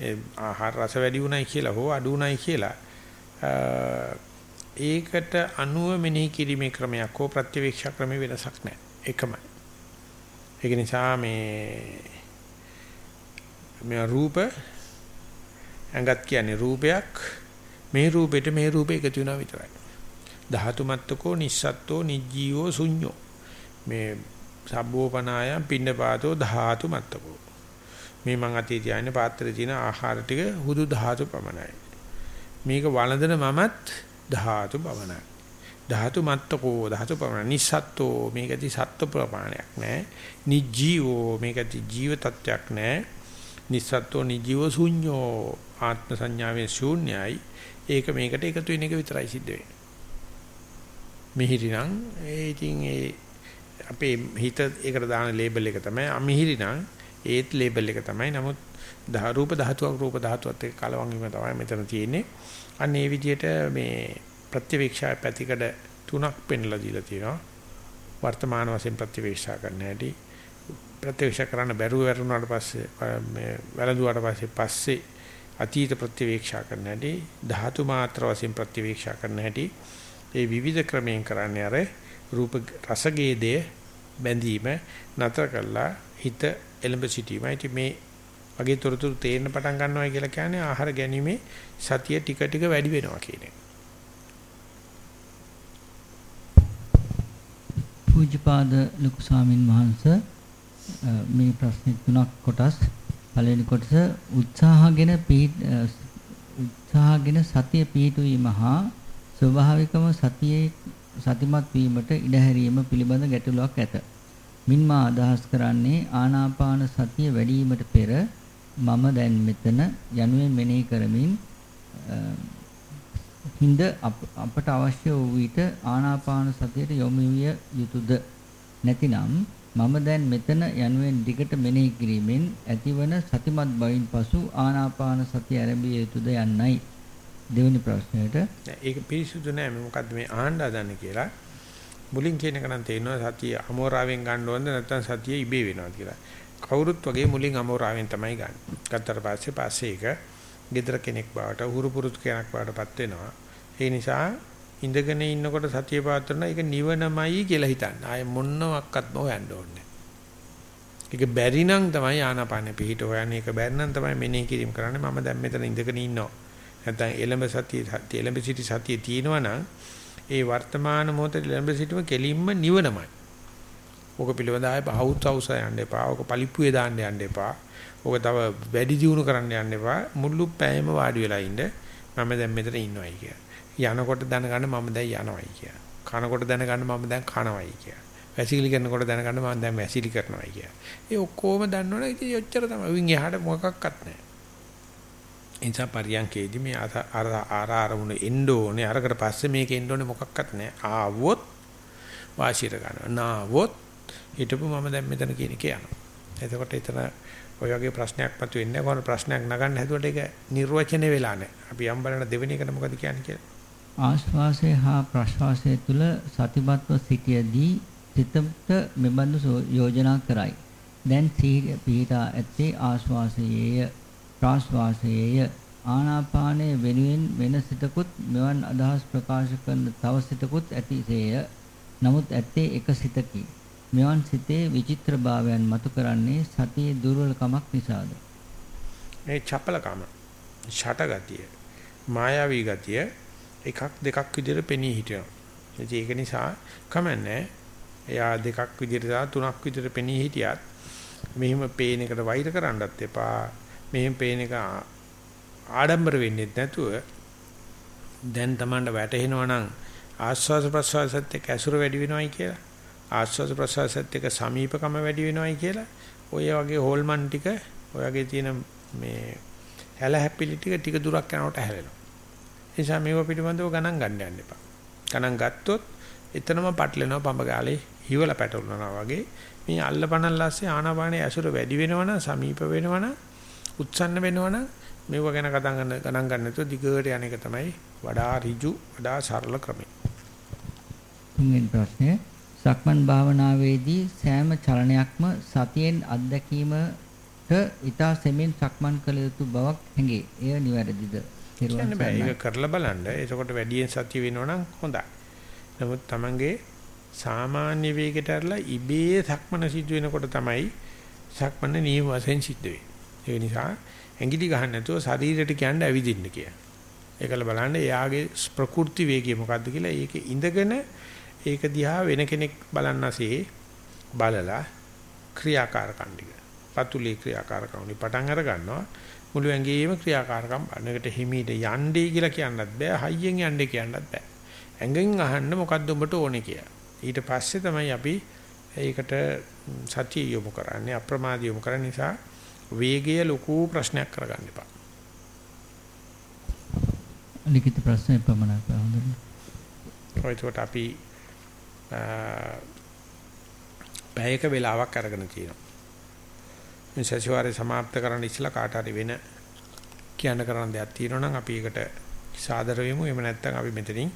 ඒ ආහාර රස වැඩි උනායි කියලා හෝ අඩු උනායි කියලා ඒකට අනුව මෙනෙහි කිරීමේ ක්‍රමයක් හෝ ප්‍රතිවේක්ෂා ක්‍රමේ වෙනසක් නැහැ. එකමයි. ඒක නිසා මේ මේ රූප ඇඟත් කියන්නේ රූපයක් මේ රූපෙට මේ රූපේ එකතු වෙනවා විතරයි. ධාතු මත්තකෝ නිස්සත්තෝ නිජ්ජීවෝ ශුඤ්ඤෝ මේ සබ්බෝපනාය පින්නපාතෝ ධාතු මත්තකෝ මේ මං අතේ තියාගෙන පාත්‍රයේ තියෙන ආහාර ටික හුදු ධාතු පමණයි. මේක වළඳන මමත් ධාතු පමණයි. ධාතු මත්තකෝ ධාතු පමණ නිස්සත්තෝ මේකදී සත්ව ප්‍රමාණයක් නැහැ. නිජීවෝ මේකදී ජීව තත්වයක් නැහැ. නිස්සත්තෝ නිජීව ශුන්‍යෝ ආත්ම සංඥාවේ ශූන්‍යයි. ඒක මේකට එකතු වෙන එක විතරයි සිද්ධ වෙන්නේ. මිහිරිනම් ඒ ඉතින් ඒ අපේ හිත ඒකට දාන ලේබල් එක තමයි අමිහිරිනම් ඒත් ලේබල් එක තමයි. නමුත් රූප ධාතුවක් රූප ධාතුවත් එක්ක කලවම් වීම තමයි මෙතන තියෙන්නේ. අන්න ඒ විදිහට මේ ප්‍රතිවීක්ෂා පැතිකඩ තුනක් පෙන්ලා දීලා තියෙනවා. වර්තමාන වශයෙන් ප්‍රතිවීක්ෂා කරන්න හැටි ප්‍රතිවීක්ෂා කරන්න බැරුව වැරුණාට පස්සේ මේ වැළඳුවාට පස්සේ පස්සේ අතීත ප්‍රතිවීක්ෂා කරන්න හැටි ධාතු මාත්‍ර වශයෙන් ප්‍රතිවීක්ෂා කරන්න හැටි ඒ විවිධ ක්‍රමයෙන් කරන්නේ අර රූප රසගේදය බැඳීම නතර කළා හිත එළඹ සිටීමයි. ඉතින් මේ වගේ තොරතුරු තේරෙන පටන් ගන්නවා කියලා කියන්නේ ආහාර ගැනීමේ සතිය ටික ටික වැඩි වෙනවා කියන එක. පූජ්‍යපාද ලොකු ස්වාමින් වහන්සේ මේ ප්‍රශ්න තුනක් කොටස් පළවෙනි කොටස උත්සාහගෙන උත්සාහගෙන සතිය පිහිටුවීම හා ස්වභාවිකව සතියේ සතිමත් වීමට ඉඩ හැරීම පිළිබඳ ගැටලුවක් ඇත. මින් මා අදහස් කරන්නේ ආනාපාන සතිය වැඩිවීමට පෙර මම දැන් මෙතන යනුවෙන් මෙනෙහි කරමින් හිඳ අපට අවශ්‍ය වූ විට ආනාපාන සතියට යොමු විය යුතුයද නැතිනම් මම දැන් මෙතන යනුවෙන් දිගට මෙනෙහි කිරීමෙන් ඇතිවන සතිමත් බවින් පසු ආනාපාන සතිය ආරම්භිය යුතුයද යන්නයි දෙවෙනි ප්‍රශ්නයට ඒක පිරිසුදු නෑ මොකද්ද මේ ආහන්න හදන්නේ කියලා මුලින් කියන එක නම් තේරෙනවා සතිය අමෝරාවෙන් ගන්න ඕනද නැත්නම් සතිය ඉබේ වෙනවද කියලා. කවුරුත් වගේ මුලින් අමෝරාවෙන් තමයි ගන්න. ගත්තට පස්සේ පස්සේ ඒක gedara කෙනෙක් බවට උහුරු පුරුදු කෙනෙක් බවටපත් වෙනවා. ඒ නිසා ඉඳගෙන ඉන්නකොට සතිය පාත්‍රන ඒක නිවනමයි කියලා හිතන්න. ආයේ මොනවත්ක්වත් හොයන්න ඕනේ. ඒක බැරි නම් තමයි ආනාපානෙ පිහිට හොයන්නේ. ඒක බැරි නම් තමයි මෙනෙහි කිරීම කරන්නේ. මම දැන් මෙතන ඉඳගෙන ඉන්නවා. නැත්නම් එලඹ සතිය එලඹ සිටි සතිය තියෙනවා නම් ඒ වර්තමාන මොහොතේ එලඹ සිටීම කෙලින්ම නිවනමයි. ඕක පිළිවෙඳ ආයේ බහුත් අවශ්‍ය යන්න එපා. ඕක පලිප්පුවේ දාන්න යන්න එපා. ඕක තව වැඩි දියුණු කරන්න යන්න එපා. මුළු පැයම වාඩි වෙලා ඉන්න. මම දැන් මෙතන ඉන්නවයි කියලා. යනකොට දැනගන්න මම දැන් යනවයි කියලා. කනකොට දැනගන්න මම දැන් කනවයි කියලා. වැසිකිලි කරනකොට දැනගන්න මම දැන් වැසිලි කරනවයි කියලා. ඒ ඔක්කොම දන්නවනේ ඉතින් ඔච්චර තමයි. උන් එහාට මොකක්වත් නැහැ. එනිසා පරියන්කේදී මේ අර අර අරමුණ එන්න ඕනේ. අරකට පස්සේ මේක එන්න ඕනේ මොකක්වත් නැහැ. ආවොත් වාසියට ගන්නවා. නාවොත් හිටපු මම දැන් මෙතන කියන එක යනවා. එතකොට එතන ඔය වගේ ප්‍රශ්නයක් මතුවෙන්නේ කොහොමද ප්‍රශ්නයක් නගන්න හැදුවට ඒක නිර්වචනය වෙලා නැහැ. අපි යම් බලන දෙවෙනි එකට මොකද කියන්නේ කියලා. ආශ්වාසය හා ප්‍රශ්වාසය තුල සතිමත්ව සිටියේදී සිතට මෙබඳු යෝජනා කරයි. දැන් සීල පිහිටා ඇත්තේ ආශ්වාසයේය ප්‍රාශ්වාසයේය ආනාපානයේ වෙනුවෙන් වෙන සිතකුත් මෙවන් අදහස් ප්‍රකාශ කරන තව සිතකුත් ඇතිසේය. නමුත් ඇත්තේ එක සිතකි. මෙවන් සිතේ විචිත්‍රභාවයන් මතු කරන්නේ සතියේ දුර්වලකමක් නිසාද? මේ චපලකම, ෂටගතිය, මායාවී ගතිය එකක් දෙකක් විදිහට පෙනී හිටිනවා. ඉතින් ඒක නිසා කමන්නේ. එයා දෙකක් විදිහට සහ තුනක් විදිහට පෙනී හිටියත් මෙහිම පේන එකට වෛර කරන්නත් එපා. මෙහිම පේන එක ආඩම්බර වෙන්නේ නැතුව දැන් Tamanට වැටහෙනවා නම් ආස්වාද ප්‍රසවාසත් එක්ක ඇසුර වැඩි වෙනවයි කියලා ආස්වාද ප්‍රසවාසත් එක්ක සමීපකම වැඩි වෙනවයි කියලා ඔය වගේ හෝල්මන් ටික ඔයගේ තියෙන මේ හැල හැපිලි ටික ටික දුරක් යනකොට හැලෙනවා. ඒ නිසා මේව පිටිබඳව ගණන් ගන්න යන්න එපා. ගණන් ගත්තොත් එතනම පටලෙනවා පඹ ගාලේ හිවල පැටලුණා වගේ මේ අල්ලපනල්ලාස්සේ ආනාපානයේ ඇසුර වැඩි වෙනවනම් සමීප වෙනවනම් උත්සන්න වෙනවනම් මේව ගැන කතා කරන ගණන් ගන්න නැතුව දිගට යන එක තමයි වඩා ඍජු වඩා සරල ක්‍රමය. තුන්වෙනි ප්‍රශ්නය සක්මන් භාවනාවේදී සෑම චලනයක්ම සතියෙන් අත්දැකීමට ඊතා සෙමින් සක්මන් කළ යුතු බවක් හැඟේ. එය නිවැරදිද? කියන්න බෑ. ඒක කරලා බලන්න. එතකොට වැඩියෙන් සතිය වෙනවනම් හොඳයි. නමුත් Tamange සාමාන්‍ය වේගයට අරලා ඉබේ සක්මන සිද්ධ වෙනකොට තමයි සක්මන නියම වශයෙන් සිද්ධ වෙන්නේ. ඒ නිසා ඇඟිලි ගහන්න නැතුව ශරීරයට කියන්න ඇවිදින්න කියන. ඒකල බලන්න එයාගේ ප්‍රකෘති වේගය මොකද්ද කියලා ඒක ඉඳගෙන ඒක දිහා වෙන කෙනෙක් බලන්නසේ බලලා ක්‍රියාකාරකම් ටික. පතුලේ ක්‍රියාකාරකම් වලින් පටන් අර ගන්නවා. මුළු ඇඟේම ක්‍රියාකාරකම් බලනකට හිමීට යන්නේ කියලා කියන්නත් බෑ. හයියෙන් යන්නේ කියන්නත් බෑ. ඇඟෙන් අහන්න මොකද්ද උඹට ඕනේ කියලා. ඊට පස්සේ තමයි අපි ඒකට සතිය යොමු කරන්නේ අප්‍රමාදී යොමු කරන නිසා වේගය ලොකු ප්‍රශ්නයක් කරගන්න එපා. ලිඛිත ප්‍රශ්න පමණක් හොඳයි. ඔයකට අපි පැයක වෙලාවක් අරගෙන තියෙනවා. මේ සතිವಾರේ સમાપ્ત කරන්න ඉස්සලා කාට හරි වෙන කියන්න කරන්න දෙයක් තියෙනවා නම් අපි ඒකට සාදර වෙමු. එහෙම නැත්නම් අපි මෙතනින්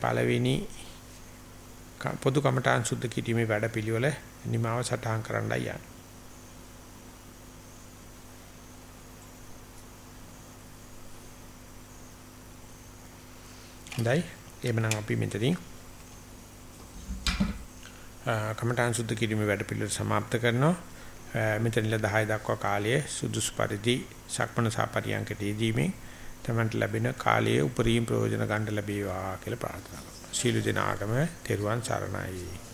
පළවෙනි පොදු කමඨාන් සුද්ධ කිරීමේ වැඩපිළිවෙල නිමාව සටහන් කරන්නයි යන්නේ. හොඳයි. එහෙනම් අපි මෙතනින් කමඨාන් සුද්ධ කිරීමේ වැඩපිළිවෙල સમાપ્ત කරනවා. මෙතනilla 10 දක්වා කාලයේ සුදුසු පරිදි සක්මණ සාපරියංකට යෙදීමෙන් තමන්ට ලැබෙන කාලයේ උපරිම ප්‍රයෝජන ගන්න ලැබේවා කියලා ප්‍රාර්ථනා කරනවා. සීල දිනාගම තෙරුවන් සරණයි.